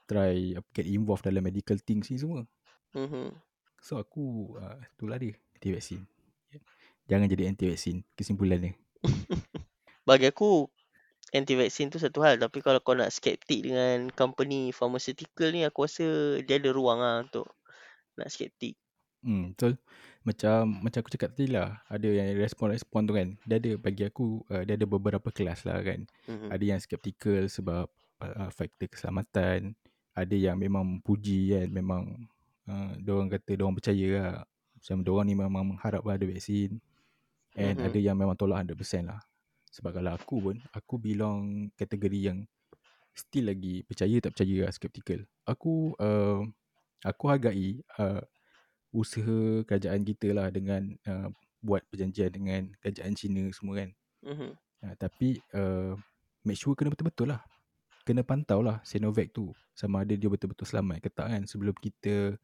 try get involved dalam medical things ni semua. Mhm. So aku uh, itulah dia anti vaksin. Jangan jadi anti vaksin kesimpulannya. Bagi aku, anti vaksin tu satu hal. Tapi kalau kau nak skeptik dengan company pharmaceutical ni, aku rasa dia ada ruang lah untuk nak skeptik. Hmm, betul. Macam macam aku cakap tadi lah, ada yang respon-respon tu kan. Dia ada bagi aku uh, dia ada beberapa kelas lah kan. Mhm. Ada yang skeptical sebab uh, faktor keselamatan. Ada yang memang puji kan, memang uh, diorang kata diorang percaya lah. Macam diorang ni memang mengharap ada vaksin. And Mhm. ada yang memang tolak 100% lah. Sebab kalau aku pun, aku belong kategori yang still lagi percaya tak percaya lah skeptical. Aku uh, aku hargai uh, usaha kerajaan kita lah dengan uh, buat perjanjian dengan kerajaan Cina semua kan. Mhm. Uh, tapi uh, make sure kena betul-betul lah. Kena pantau lah Sinovac tu sama ada dia betul-betul selamat ke tak kan sebelum kita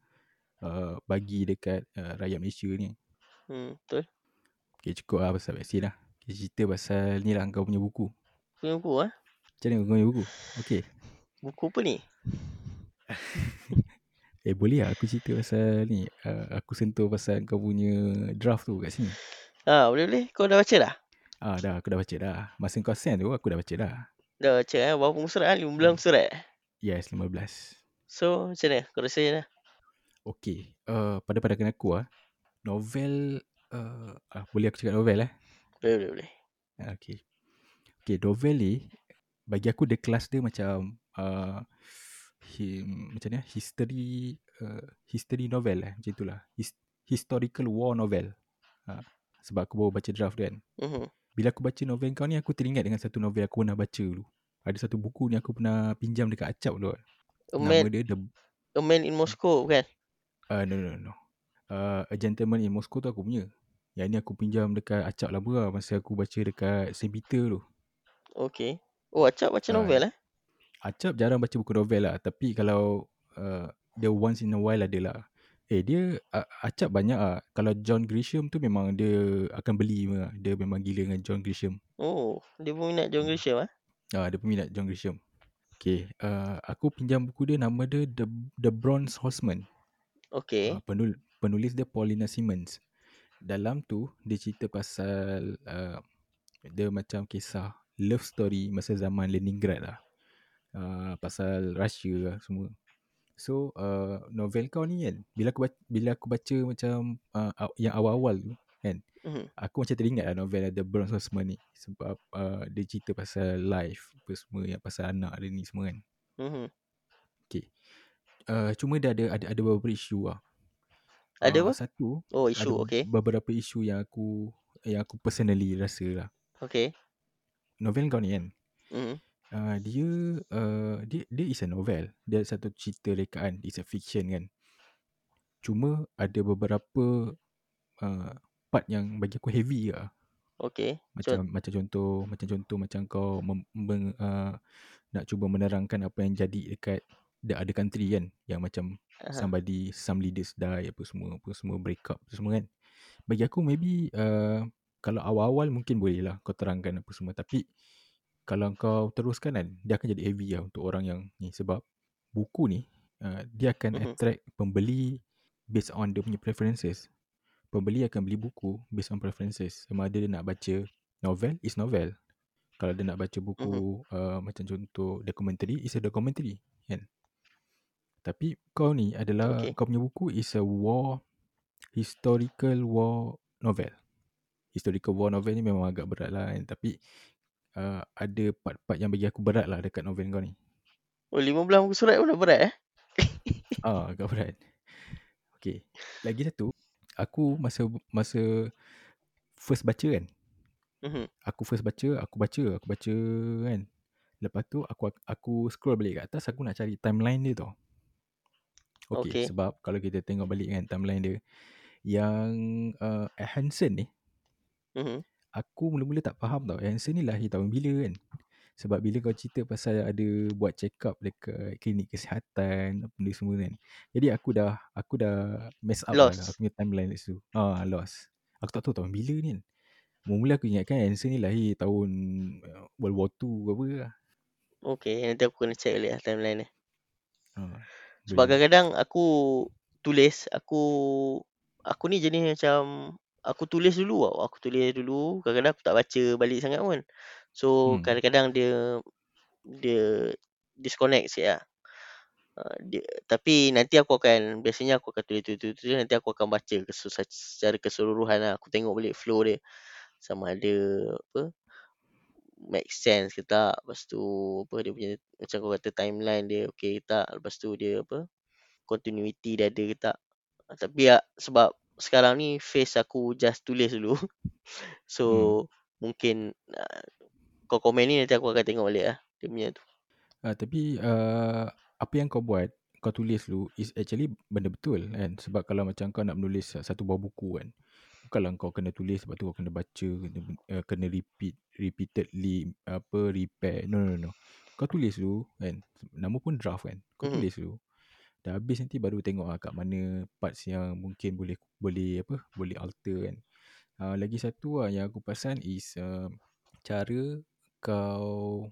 uh, bagi dekat uh, rakyat Malaysia ni. Hmm, betul. Okay cukup lah pasal vaksin lah. Okay, cerita pasal ni lah kau punya buku. Punya buku ah. Macam mana kau punya buku? Okay. Buku apa ni? Eh boleh lah aku cerita pasal ni. Uh, aku sentuh pasal kau punya draft tu kat sini. Ha, boleh boleh. Kau dah baca dah? Ah dah aku dah baca dah. Masa kau send tu aku dah baca dah. Dah baca eh. Berapa surat? Hmm. 15 muka surat. Yes 15. So, macam mana? Kau rasa mana? Okay. Uh, pada pandangan aku ah novel uh, ah, boleh aku cakap novel eh? Boleh, boleh, boleh. Ah, Okay. Okay novel ni bagi aku the class dia macam uh, hi, macam ni history uh, history novel lah macam itulah. His, historical war novel. Uh, sebab aku baru baca draft kan. Mhm. Bila aku baca novel kau ni aku teringat dengan satu novel aku pernah baca dulu. Ada satu buku ni aku pernah pinjam dekat Acap dulu. A Nama man, dia The a man in Moscow kan? uh, no no no. Uh, A Gentleman in Moscow tu aku punya. Yang ni aku pinjam dekat Acap lama lah masa aku baca dekat St. Peter tu. Okay. Oh, Acap baca Ah, novel eh? Acap jarang baca buku novel lah. Tapi kalau uh, dia once in a while ada lah. Eh dia uh, Acap banyak lah. Kalau John Grisham tu memang dia akan beli lah. Dia memang gila dengan John Grisham. Oh, dia pun minat John Hmm. Grisham eh? Ah, dia peminat John Grisham. Okay, uh, aku pinjam buku dia nama dia The The Bronze Horseman. Okay. Uh, penul, penulis dia Paulina Simmons. Dalam tu dia cerita pasal uh, dia macam kisah love story masa zaman Leningrad lah. Uh, pasal Russia lah semua. So uh, novel kau ni kan bila aku baca, bila aku baca macam uh, yang awal-awal tu kan Mhm. aku macam teringat lah novel The Bronze Horseman ni sebab uh, dia cerita pasal life apa semua yang pasal anak dia ni semua kan. Mhm. Okay. Uh, cuma dia ada ada ada beberapa isu lah. Ada Ah, apa? Satu Oh, ada isu. Okay. beberapa isu yang aku yang aku personally rasa lah. Okay. Novel kau ni kan. Mhm. Uh, dia uh, dia dia is a novel. Dia satu cerita rekaan, it's a fiction kan. Cuma ada beberapa uh, part yang bagi aku heavy lah. Okay. Macam macam contoh macam contoh macam kau mem, mem, uh, nak cuba menerangkan apa yang jadi dekat the other country kan yang macam Aha. somebody some leaders die apa semua apa semua break up apa semua kan bagi aku maybe uh, kalau awal-awal mungkin boleh lah kau terangkan apa semua tapi kalau kau teruskan kan, dia akan jadi heavy lah untuk orang yang ni. Sebab buku ni, uh, dia akan Mhm. attract pembeli based on dia punya preferences. Pembeli akan beli buku based on preferences. Sama ada dia nak baca novel, is novel. Kalau dia nak baca buku uh, macam contoh documentary, is a documentary. Kan? Tapi kau ni adalah, Okay. kau punya buku is a war, historical war novel. Historical war novel ni memang agak berat lah kan. Tapi uh, ada part-part yang bagi aku berat lah dekat novel kau ni. Oh, 15 muka surat pun berat eh? Ah, agak berat. Okay. Lagi satu, aku masa masa first baca kan. Mhm. Aku first baca, aku baca, aku baca kan. Lepas tu aku aku scroll balik kat atas, aku nak cari timeline dia tau. Okay, Okay. sebab kalau kita tengok balik kan timeline dia, yang uh, Hansen ni, Mhm. Aku mula-mula tak faham tau. Hansen ni lahir tahun bila kan. Sebab bila kau cerita pasal ada buat check up dekat klinik kesihatan, benda semua kan. Jadi aku dah aku dah mess up lah Lost. aku punya timeline kat situ. Ah, lost. Aku tak tahu tahun bila ni kan. Mula-mula aku ingatkan Hansen ni lahir tahun uh, World War 2 ke apa lah. Okay, nanti aku kena check balik lah timeline ni. Ah, Sebab boleh. kadang-kadang aku tulis, aku aku ni jenis macam aku tulis dulu tau. Aku tulis dulu, kadang-kadang aku tak baca balik sangat pun. So Hmm. kadang-kadang dia dia disconnect sikit lah. Uh, dia, tapi nanti aku akan biasanya aku akan tulis tulis tulis, tulis nanti aku akan baca secara keseluruhan lah. Aku tengok balik flow dia sama ada apa make sense ke tak. Lepas tu apa dia punya macam kau kata timeline dia okey ke tak. Lepas tu dia apa continuity dia ada ke tak. Ah, Tapi ya, sebab sekarang ni face aku just tulis dulu. So Hmm. mungkin uh, kau komen ni nanti aku akan tengok balik lah dia punya tu. Ah, tapi uh, apa yang kau buat, kau tulis dulu is actually benda betul kan. Sebab kalau macam kau nak menulis satu buah buku kan. Bukanlah kau kena tulis sebab tu kau kena baca, kena, uh, kena repeat, repeatedly, apa, repair. No, no, no. Kau tulis dulu kan. Nama pun draft kan. Kau Mhm. tulis dulu. Dah habis nanti baru tengok lah kat mana parts yang mungkin boleh boleh apa boleh alter kan. Uh, lagi satu lah yang aku perasan is uh, cara kau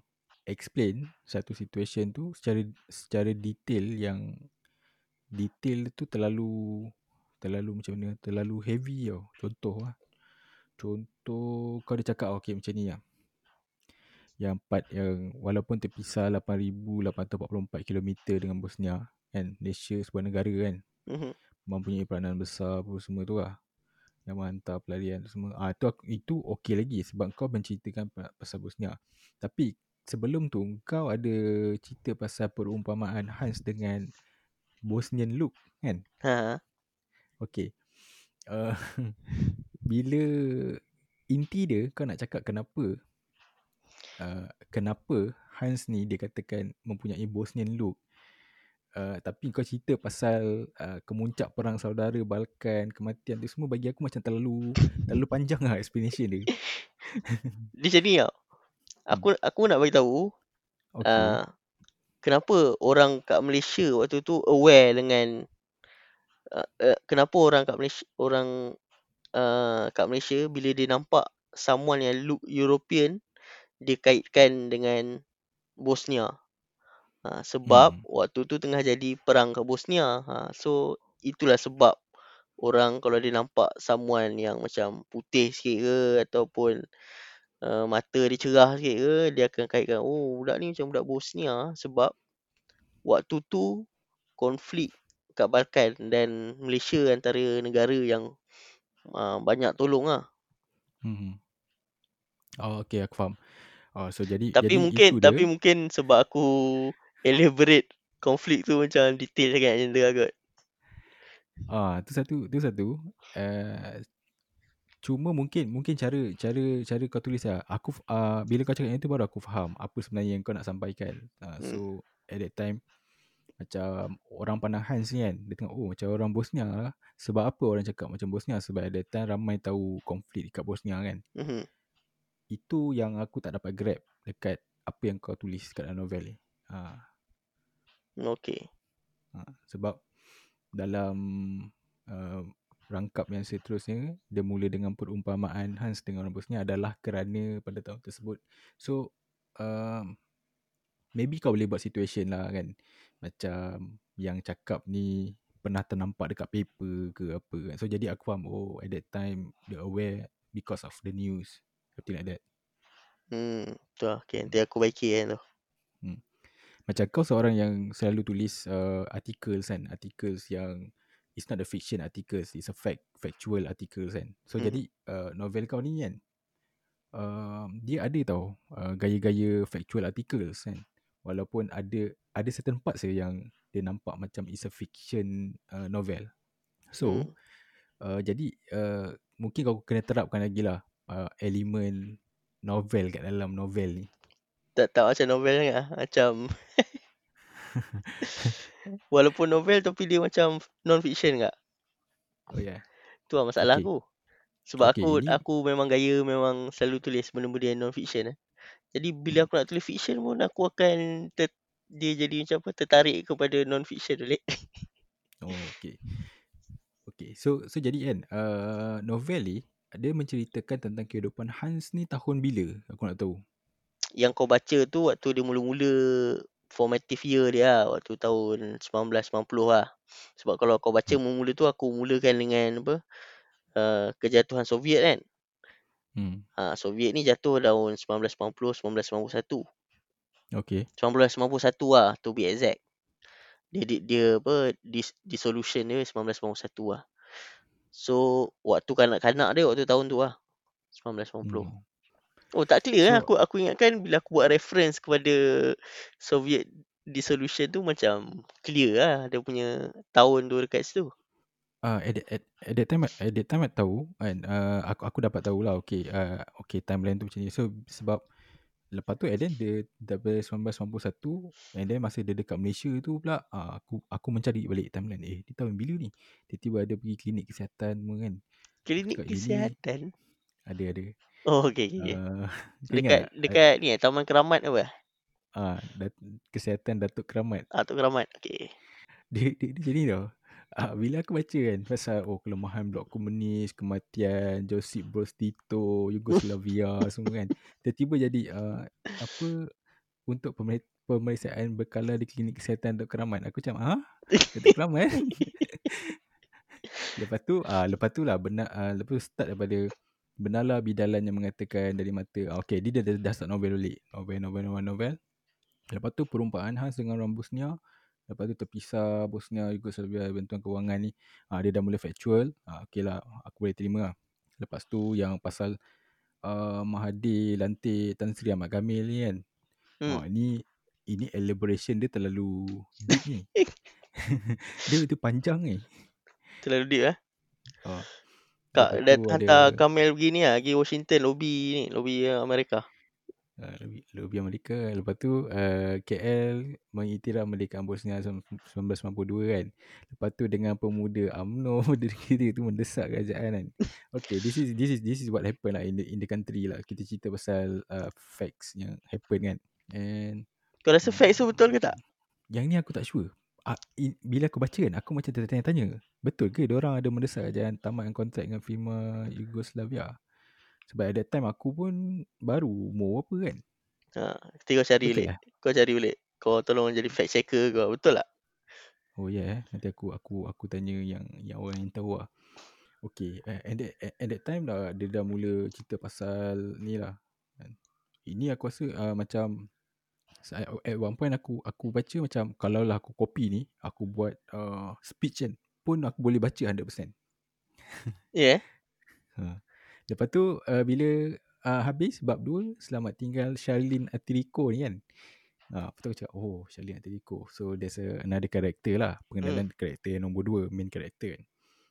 explain satu situation tu secara secara detail yang detail tu terlalu terlalu macam mana terlalu heavy tau. Contoh lah. Contoh kau ada cakap okay macam ni lah. Yang part yang walaupun terpisah 8,844 km dengan Bosnia kan. Malaysia sebuah negara kan. Mhm. Mempunyai peranan besar apa semua tu lah. Yang menghantar pelarian tu semua. Ah tu aku, itu okey lagi sebab kau menceritakan pa- pasal Bosnia. Tapi sebelum tu kau ada cerita pasal perumpamaan Hans dengan Bosnian look kan? Ha. Okey. Uh, bila inti dia kau nak cakap kenapa uh, kenapa Hans ni dia katakan mempunyai Bosnian look Uh, tapi kau cerita pasal uh, kemuncak perang saudara Balkan, kematian tu semua bagi aku macam terlalu terlalu panjang lah explanation dia. Dia macam ni tau. Aku aku nak bagi tahu Okay. uh, kenapa orang kat Malaysia waktu tu aware dengan uh, uh, kenapa orang kat Malaysia orang uh, kat Malaysia bila dia nampak someone yang look European dia kaitkan dengan Bosnia. Ha, sebab Hmm. waktu tu tengah jadi perang kat Bosnia. Ha, so itulah sebab orang kalau dia nampak someone yang macam putih sikit ke ataupun uh, mata dia cerah sikit ke dia akan kaitkan oh budak ni macam budak Bosnia sebab waktu tu konflik kat Balkan dan Malaysia antara negara yang uh, banyak tolong lah. Hmm. Oh, okay aku faham. Oh, so jadi Tapi jadi mungkin itu tapi dia. mungkin sebab aku elaborate konflik tu macam detail sangat macam tu agak. Ah, tu satu, tu satu. Uh, cuma mungkin mungkin cara cara cara kau tulis lah. Aku uh, bila kau cakap yang tu baru aku faham apa sebenarnya yang kau nak sampaikan. Uh, Hmm. so at that time macam orang pandang Hans ni kan dia tengok oh macam orang Bosnia lah sebab apa orang cakap macam Bosnia sebab that time ramai tahu konflik dekat Bosnia kan Mhm. itu yang aku tak dapat grab dekat apa yang kau tulis kat dalam novel ni ha, Okay. ha, sebab dalam uh, rangkap yang seterusnya dia mula dengan perumpamaan Hans dengan orang Bosnia adalah kerana pada tahun tersebut so um, maybe kau boleh buat situation lah kan. Macam yang cakap ni pernah ternampak dekat paper ke apa kan. So jadi aku faham oh at that time they aware because of the news. Something like that. Hmm, tu lah. Okay, nanti aku baiki kan tu. Macam kau seorang yang selalu tulis uh, articles kan. Articles yang it's not a fiction articles. It's a fact, factual articles kan. So Hmm. jadi uh, novel kau ni kan. Uh, dia ada tau uh, gaya-gaya factual articles kan. Walaupun ada ada certain parts je yang dia nampak macam it's a fiction uh, novel. So Hmm. uh, jadi uh, mungkin kau kena terapkan lagi lah uh, elemen novel kat dalam novel ni. Tak tak macam novel sangat lah. Macam walaupun novel tapi dia macam non-fiction tak? Oh ya. Yeah. Tu lah masalah Okay. aku. Sebab Okay, aku ini- aku memang gaya memang selalu tulis benda-benda yang non-fiction eh. Jadi bila Hmm. aku nak tulis fiction pun aku akan ter, dia jadi macam apa tertarik kepada non-fiction balik. Oh okay. Okay. So so jadi kan uh, novel ni dia menceritakan tentang kehidupan Hans ni tahun bila? Aku nak tahu. Yang kau baca tu waktu dia mula-mula formative year dia lah, waktu tahun 1990 lah. Sebab kalau kau baca mula-mula tu aku mulakan dengan apa uh, kejatuhan Soviet kan. Hmm. Ha, Soviet ni jatuh tahun 1990 1991. Okay. 1991 lah to be exact. Dia dia, dia apa dis, dissolution dia 1991 lah. So waktu kanak-kanak dia waktu tahun tu lah. 1990. Hmm. Oh tak clear lah So- aku aku ingatkan bila aku buat reference kepada Soviet dissolution tu macam clear lah dia punya tahun tu dekat situ. Ah, uh, at, at, at that time at that time aku tahu kan uh, aku aku dapat tahu lah okay uh, okay timeline tu macam ni. So sebab lepas tu and then dia daripada 1991 and then masa dia dekat Malaysia tu pula uh, aku aku mencari balik timeline eh di tahun bila ni tiba-tiba ada pergi klinik kesihatan semua kan Klinik Cakap ini- kesihatan. ada ada Oh okey okey. Uh, dekat dekat ni eh, Taman Keramat apa? ah dat, kesihatan Datuk Keramat Ah Tok Keramat. Okey. dia, dia, dia jadi tau ah, bila aku baca kan pasal oh kelemahan blok komunis kematian Josip Broz Tito Yugoslavia semua kan tiba-tiba jadi uh, apa untuk pemer- pemeriksaan berkala di klinik kesihatan Datuk Keramat aku macam ah Datuk Keramat lepas tu ah lepas tu lah benar ah, lepas tu start daripada benarlah bidalan yang mengatakan dari mata ah, okay dia dah, dah start novel balik novel novel novel novel lepas tu perumpamaan Hans dengan orang Bosnia Lepas tu terpisah Bosnia Yugoslavia bantuan kewangan ni. Ha, dia dah mula factual. Ha, okay lah. Aku boleh terima lah. Lepas tu yang pasal uh, Mahathir lantik Tan Sri Ahmad Kamil ni kan. Hmm. Ha, ni ini elaboration dia terlalu deep ni. dia dia panjang ni. Terlalu deep eh. Ha. Kak dah tu hantar ada- Kamel pergi ni lah, pergi Washington lobby ni, lobby uh, Amerika. Uh, lebih, lebih Amerika. Lepas tu uh, KL Mengiktiraf Merdekaan Bosnia 1992 kan. Lepas tu dengan pemuda UMNO Dia tu mendesak kerajaan kan. Okay this is this is this is what happen lah in the, in the country lah. Kita cerita pasal uh, facts yang happen kan. And Kau rasa facts tu betul ke tak? Yang ni aku tak sure Bila aku baca kan Aku macam tertanya-tanya Betul ke orang ada mendesak kerajaan Tamatkan kontrak dengan firma Yugoslavia sebab at that time aku pun baru umur apa kan. Ha, nanti kau cari Betul balik. lah. Kau cari balik. Kau tolong jadi fact checker kau. Betul tak? Oh ya yeah, eh. Nanti aku aku aku tanya yang yang orang yang tahu lah. Okay. Uh, at, that, at, at that time dah dia dah mula cerita pasal ni lah. Kan. Ini aku rasa uh, macam at, one point aku aku baca macam kalau lah aku copy ni aku buat uh, speech kan pun aku boleh baca 100%. Ya. Yeah. Ha. Lepas tu uh, bila uh, habis bab 2 selamat tinggal Charlene Atirico ni kan. Ha, lepas tu aku cakap oh Charlene Atirico. So there's a, another character lah. Pengenalan hmm. karakter yang nombor 2 main karakter kan.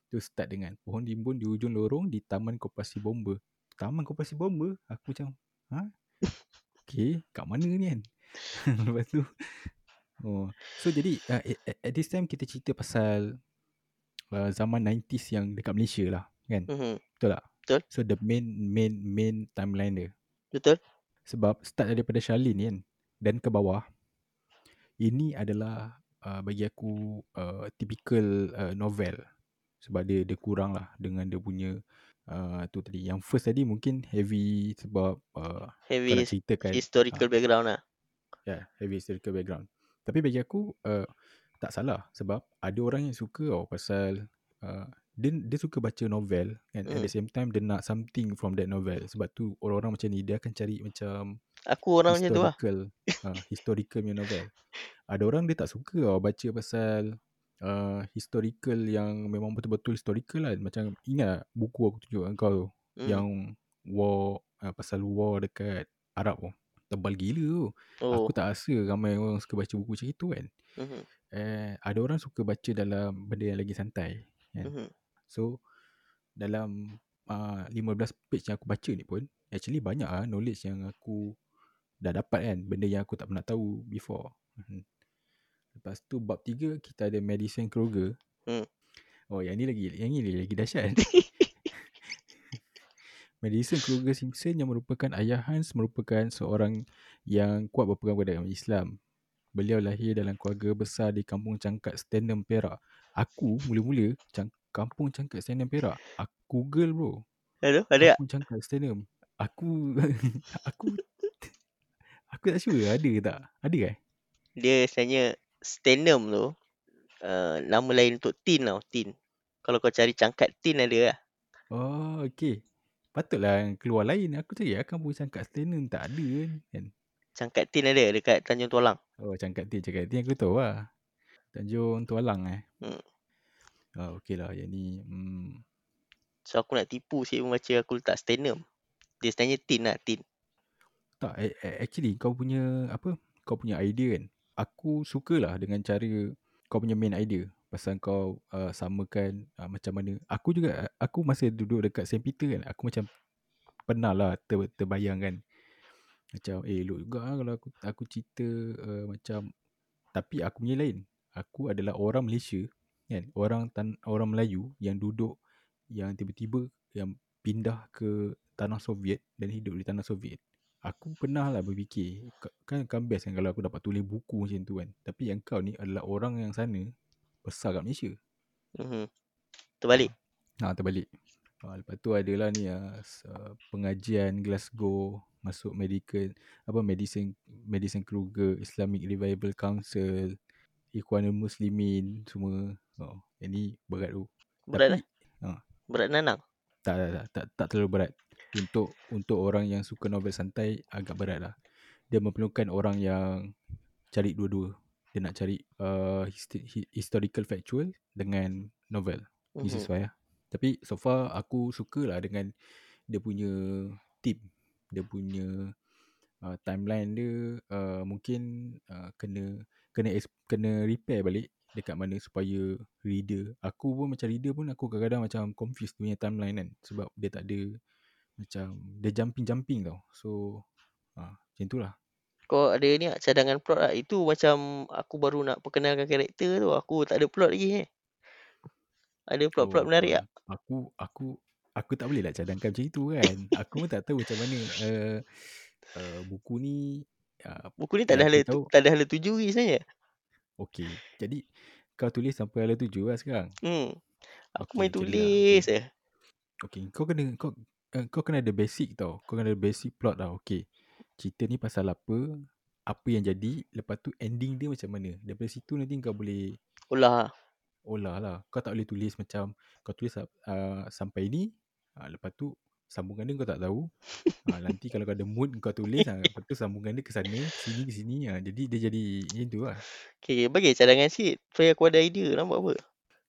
Tu start dengan pohon limbun di ujung lorong di Taman Koperasi Bomba. Taman Koperasi Bomba? Aku macam ha? Okay kat mana ni kan? Lepas tu Oh, so jadi uh, at, at this time kita cerita pasal uh, zaman 90s yang dekat Malaysia lah kan. Mm-hmm. Betul tak? Betul. So the main main main timeline dia. Betul. Sebab start daripada Charlene kan dan ke bawah. Ini adalah uh, bagi aku uh, typical uh, novel. Sebab dia dia kurang lah dengan dia punya uh, tu tadi. Yang first tadi mungkin heavy sebab uh, Heavy ceritakan historical background lah. Ya, yeah, heavy historical background. Tapi bagi aku uh, tak salah sebab ada orang yang suka tau pasal uh, dia dia suka baca novel and at Hmm. the same time dia nak something from that novel. Sebab tu orang-orang macam ni dia akan cari macam Aku orang macam tu lah. historical uh, historical punya novel. Ada orang dia tak suka tau baca pasal uh, historical yang memang betul-betul historical lah. Macam ingat buku aku tunjuk kau tu Hmm. yang war uh, pasal war dekat Arab tu. Tebal gila tu. Oh. Aku tak rasa ramai orang suka baca buku macam itu kan. Mhm. Eh, ada orang suka baca dalam benda yang lagi santai. Kan? Mhm. So, dalam uh, 15 page yang aku baca ni pun, actually banyak ah knowledge yang aku dah dapat kan. Benda yang aku tak pernah tahu before. Mhm. Lepas tu bab 3 kita ada Madison Kroger. Hmm. Oh, yang ni lagi yang ni lagi dahsyat. Madison Kroger Simpson yang merupakan ayah Hans merupakan seorang yang kuat berpegang pada agama Islam. Beliau lahir dalam keluarga besar di kampung Cangkat Stanham Perak. Aku mula-mula cang- kampung Cangkat Stanham Perak. Aku Google bro. Hello, ada tak? Kampung Cangkat Stanham. Aku aku aku tak sure ada ke tak? Ada eh? Dia sebenarnya Stenum tu uh, nama lain untuk tin tau, tin. Kalau kau cari cangkat tin ada lah. Oh, okey. Patutlah keluar lain. Aku cari lah kampung Cangkat Stanham tak ada kan. kan? Cangkat tin ada dekat Tanjung Tualang. Oh, Cangkat Tin. Cangkat Tin aku tahu lah. Tanjung Tualang eh. Hmm. Oh, okey lah. Yang ni hmm, So aku nak tipu si membaca aku letak Stenum. Dia sebenarnya tin lah, tin. Tak, actually kau punya apa? Kau punya idea kan. Aku sukalah dengan cara kau punya main idea pasal kau uh, samakan uh, macam mana. Aku juga aku masa duduk dekat St Peter kan, aku macam pernah lah ter, terbayang kan. Macam eh elok juga lah kalau aku aku cerita uh, macam tapi aku punya lain. Aku adalah orang Malaysia kan, orang tan, orang Melayu yang duduk yang tiba-tiba yang pindah ke tanah Soviet dan hidup di tanah Soviet. Aku pernah lah berfikir ka- kan kan best kan kalau aku dapat tulis buku macam tu kan. Tapi yang kau ni adalah orang yang sana besar kat Malaysia. Mhm. Terbalik. Ha terbalik. Ha, lepas tu adalah ni uh, pengajian Glasgow masuk medical apa medicine medicine Kruger Islamic Revival Council Ikhwanul Muslimin semua. Oh, yang ni berat tu. Berat Tapi lah. ha, Berat nanang. tak, tak, tak, tak, tak terlalu berat. Untuk untuk orang yang suka novel santai agak berat lah. Dia memerlukan orang yang cari dua-dua. Dia nak cari uh, histi- historical factual dengan novel. This is Mhm. why lah. Tapi so far aku suka lah dengan dia punya tip. Dia punya uh, timeline dia uh, mungkin uh, kena kena kena repair balik dekat mana supaya reader. Aku pun macam reader pun aku kadang-kadang macam confused punya timeline kan sebab dia tak ada macam dia jumping-jumping tau. So uh, macam tu lah. Kau ada ni tak cadangan plot tak? Itu macam aku baru nak perkenalkan karakter tu. Aku tak ada plot lagi eh. Ada plot-plot Oh, menarik tak? Aku aku aku tak boleh lah cadangkan macam itu kan. aku pun tak tahu macam mana uh, uh, buku ni uh, Buku ni tak ada hala, tu, tak ada hala tuju lagi sebenarnya. okey. Jadi kau tulis sampai hala tujuh lah sekarang. Hmm. Aku Okey, main ni lah. tulis Okey. je. Okey, kau kena kau uh, kau kena ada basic tau. Kau kena ada basic plot tau. Okey. Cerita ni pasal apa? Apa yang jadi? Lepas tu ending dia macam mana? Daripada situ nanti kau boleh Ulah. olah lah. Kau tak boleh tulis macam kau tulis uh, sampai ni, uh, lepas tu sambungan dia kau tak tahu. Uh, nanti kalau kau ada mood kau tulis, uh, lepas tu sambungan dia ke sana, sini, ke sini. Uh, jadi dia jadi macam tu lah. Okay, bagi cadangan sikit. Supaya aku ada idea. Nampak apa?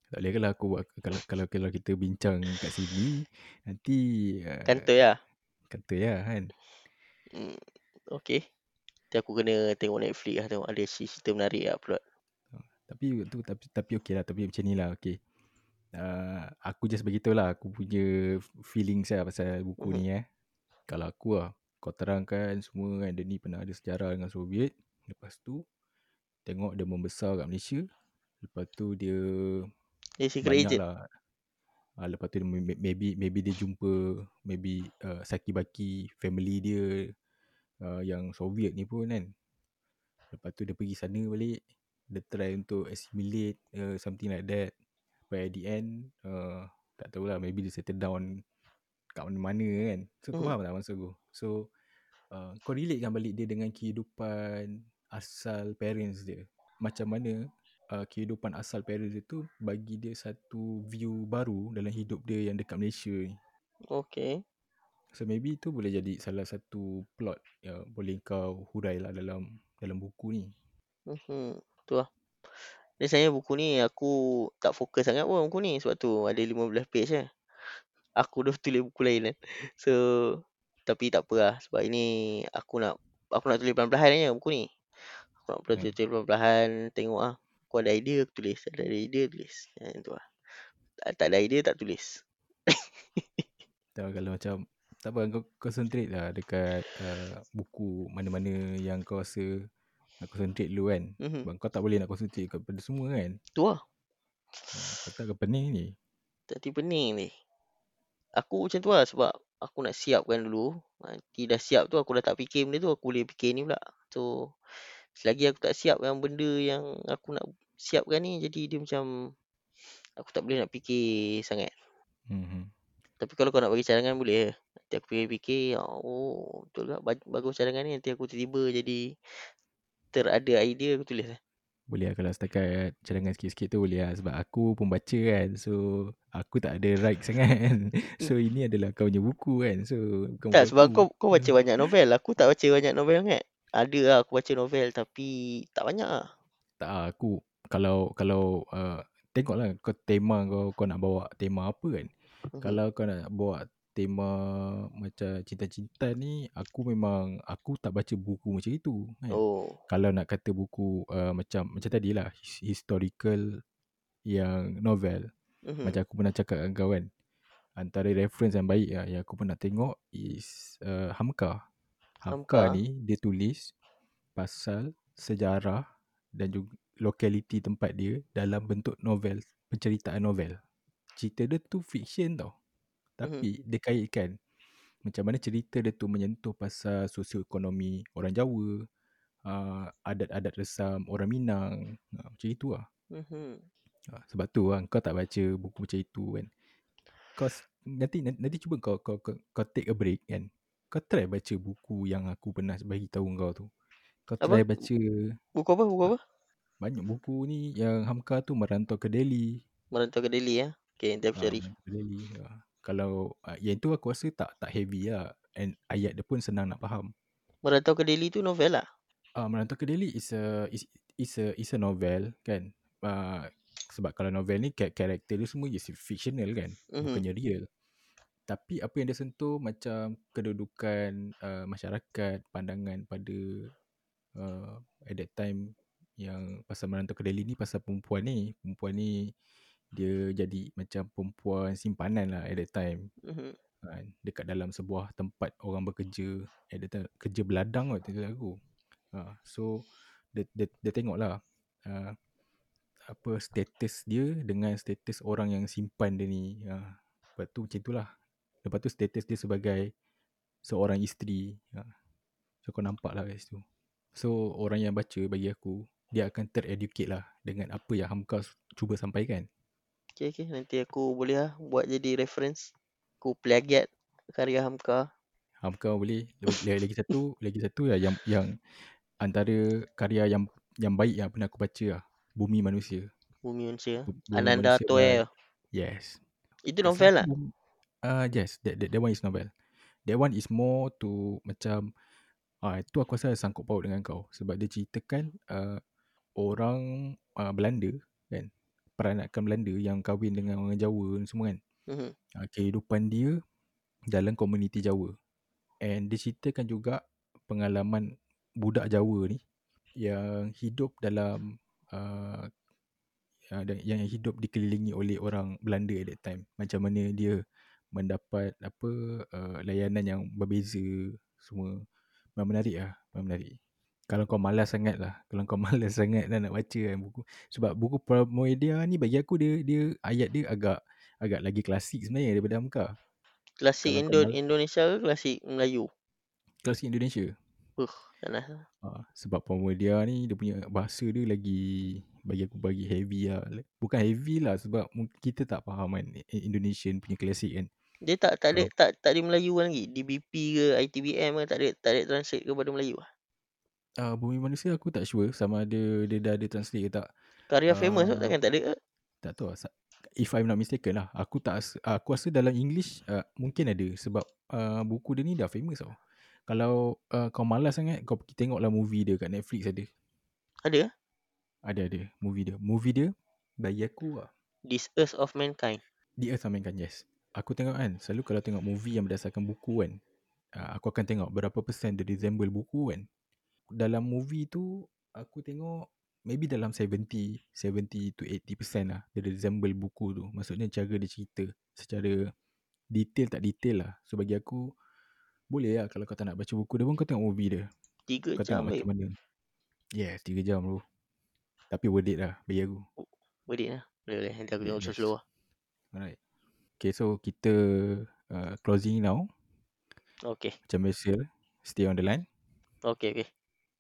Tak boleh kalau aku buat, kalau, kalau, kalau kita bincang kat sini, nanti uh, Kantoi lah. kata ya kan. Hmm. Okay. Nanti aku kena tengok Netflix lah. Tengok ada cerita menarik lah plot. Tapi tu tapi tapi okey lah tapi macam ni lah okey. Uh, aku just beritahu lah aku punya feelings lah pasal buku ni eh. Kalau aku lah kau terangkan semua kan dia ni pernah ada sejarah dengan Soviet. Lepas tu tengok dia membesar kat Malaysia. Lepas tu dia Dia secret agent. lah. Uh, lepas tu maybe maybe dia jumpa maybe uh, Saki Baki family dia uh, yang Soviet ni pun kan. Lepas tu dia pergi sana balik. Dia try untuk assimilate uh, something like that. But at the end uh, tak tahulah maybe dia settle down kat mana-mana kan. So kau Mhm. faham tak maksud aku? So uh, kau relate kan balik dia dengan kehidupan asal parents dia. Macam mana uh, kehidupan asal parents dia tu bagi dia satu view baru dalam hidup dia yang dekat Malaysia ni. Okay. So maybe tu boleh jadi salah satu plot yang boleh kau hurai lah dalam dalam buku ni. Mhm. Tu lah. Dia sebenarnya buku ni aku tak fokus sangat pun buku ni sebab tu ada 15 page je. Aku dah tulis buku lain kan. So tapi tak apa lah sebab ini aku nak aku nak tulis perlahan-lahan je buku ni. Aku nak Hmm. tulis perlahan-lahan tengok ah. Aku ada idea aku tulis, ada idea tulis. Yang tu lah. Tak, tak ada idea tak tulis. Tak kalau macam tak apa kau concentrate lah dekat uh, buku mana-mana yang kau rasa nak concentrate dulu kan. Mhm. Sebab kau tak boleh nak concentrate kepada semua kan. Tu lah. Uh, kau tak pening ni. Tak pening ni. Aku macam tu lah sebab aku nak siapkan dulu. Nanti dah siap tu aku dah tak fikir benda tu. Aku boleh fikir ni pula. So selagi aku tak siap yang benda yang aku nak siapkan ni. Jadi dia macam aku tak boleh nak fikir sangat. Hmm. Tapi kalau kau nak bagi cadangan boleh. Nanti aku fikir-fikir. Oh betul bag- Bagus cadangan ni. Nanti aku tiba-tiba jadi terada idea aku tulis lah. Boleh lah kalau setakat cadangan sikit-sikit tu boleh lah. Sebab aku pembaca kan. So aku tak ada right sangat kan. So ini adalah kau punya buku kan. So bukan Tak sebab aku. kau kau baca banyak novel. Aku tak baca banyak novel sangat. Ada lah aku baca novel tapi tak banyak lah. Tak aku kalau kalau uh, tengoklah kau tema kau kau nak bawa tema apa kan. Mhm. Kalau kau nak bawa tema macam cinta-cinta ni aku memang aku tak baca buku macam itu kan. Oh. Kalau nak kata buku uh, macam macam tadilah his- historical yang novel Mhm. macam aku pernah cakap dengan kau kan. Antara reference yang baik lah, yang aku pernah tengok is uh, Hamka. Hamka Hamka. ni dia tulis pasal sejarah dan juga lokaliti tempat dia dalam bentuk novel, penceritaan novel. Cerita dia tu fiction tau. Tapi dia kaitkan macam mana cerita dia tu menyentuh pasal sosioekonomi orang Jawa, uh, adat-adat resam orang Minang. Uh, macam itu lah. Mhm. Ha, sebab tu lah kau tak baca buku macam itu kan. Kau s- nanti nanti, nanti cuba kau, kau kau kau take a break kan. Kau try baca buku yang aku pernah bagi tahu kau tu. Kau Apa? try baca Buku apa? Buku apa? banyak buku ni yang Hamka tu merantau ke Delhi. Merantau ke Delhi ya. Okay, nanti aku Ha, cari. merantau ke Delhi. Ha. Kalau uh, yang tu aku rasa tak tak heavy lah and ayat dia pun senang nak faham. Merantau ke Delhi tu novel lah. Ah uh, merantau ke Delhi is a is is a is a novel kan. Uh, sebab kalau novel ni ka- karakter dia semua is fictional kan. Mhm. Bukannya real. Tapi apa yang dia sentuh macam kedudukan uh, masyarakat, pandangan pada uh, at that time yang pasal merantau ke Delhi ni pasal perempuan ni. Perempuan ni dia jadi macam perempuan simpanan lah at that time. Mhm. Kan, dekat dalam sebuah tempat orang bekerja at that time, kerja beladang kot tak silap aku. Ha, so dia, dia, dia tengok lah uh, apa status dia dengan status orang yang simpan dia ni. Ha, lepas tu macam itulah. Lepas tu status dia sebagai seorang isteri. Ha. So kau nampak lah kat situ. So orang yang baca bagi aku dia akan tereducate lah dengan apa yang Hamka cuba sampaikan. Okay, okay. Nanti aku boleh lah buat jadi reference. Aku plagiat karya Hamka. Hamka boleh lagi, lagi satu lagi satu lah yang yang antara karya yang yang baik yang pernah aku baca lah. Bumi Manusia. Bumi Manusia. Bu- Bumi Ananda Manusia Toer. Yes. Itu novel lah. Ah uh, yes, that, that that one is novel. That one is more to macam ah uh, itu aku rasa sangkut paut dengan kau sebab dia ceritakan uh, orang uh, Belanda kan peranakan Belanda yang kahwin dengan orang Jawa ni semua kan. Mhm. uh, kehidupan dia dalam komuniti Jawa. And dia ceritakan juga pengalaman budak Jawa ni yang hidup dalam uh, yang hidup dikelilingi oleh orang Belanda at that time. Macam mana dia mendapat apa uh, layanan yang berbeza semua. Memang menarik lah. Memang menarik. Kalau kau malas sangat lah. Kalau kau malas sangat lah nak baca kan buku. Sebab buku Pramoedia ni bagi aku dia dia ayat dia agak agak lagi klasik sebenarnya daripada Hamka. Klasik Indo mal- Indonesia ke klasik Melayu? Klasik Indonesia. Uh, nak. Ha, sebab Pramoedia ni dia punya bahasa dia lagi bagi aku bagi heavy lah. Bukan heavy lah sebab kita tak faham kan Indonesian punya klasik kan. Dia tak tak ada tak tak ada Melayu lagi. DBP ke ITBM ke tak ada tak ada translate kepada Melayu. ah? Uh, Bumi Manusia aku tak sure sama ada dia dah ada translate ke tak. Karya famous tu Ah. takkan tak ada ke? Tak tahu lah. If I'm not mistaken lah. Aku tak as- aku rasa dalam English uh, mungkin ada sebab uh, buku dia ni dah famous tau. Kalau uh, kau malas sangat kau pergi tengoklah movie dia kat Netflix ada. Ada? Ada ada movie dia. Movie dia bagi aku lah. This Earth of Mankind. The Earth Amainkan yes. Aku tengok kan selalu kalau tengok movie yang berdasarkan buku kan uh, aku akan tengok berapa persen dia resemble buku kan. Dalam movie tu aku tengok maybe dalam 70 70 to 80% lah dia resemble buku tu. Maksudnya cara dia cerita secara detail tak detail lah. So bagi aku boleh lah kalau kau tak nak baca buku dia pun kau tengok movie dia. Tiga Kau jam tengok macam mana. Yes, 3 jam bro. Tapi worth it lah bagi aku. Boleh lah. Boleh boleh. Nanti aku tengok yes. slow-slow lah. Alright. Okay, so kita uh, closing now. Okay. Macam biasa, stay on the line. Okay okay.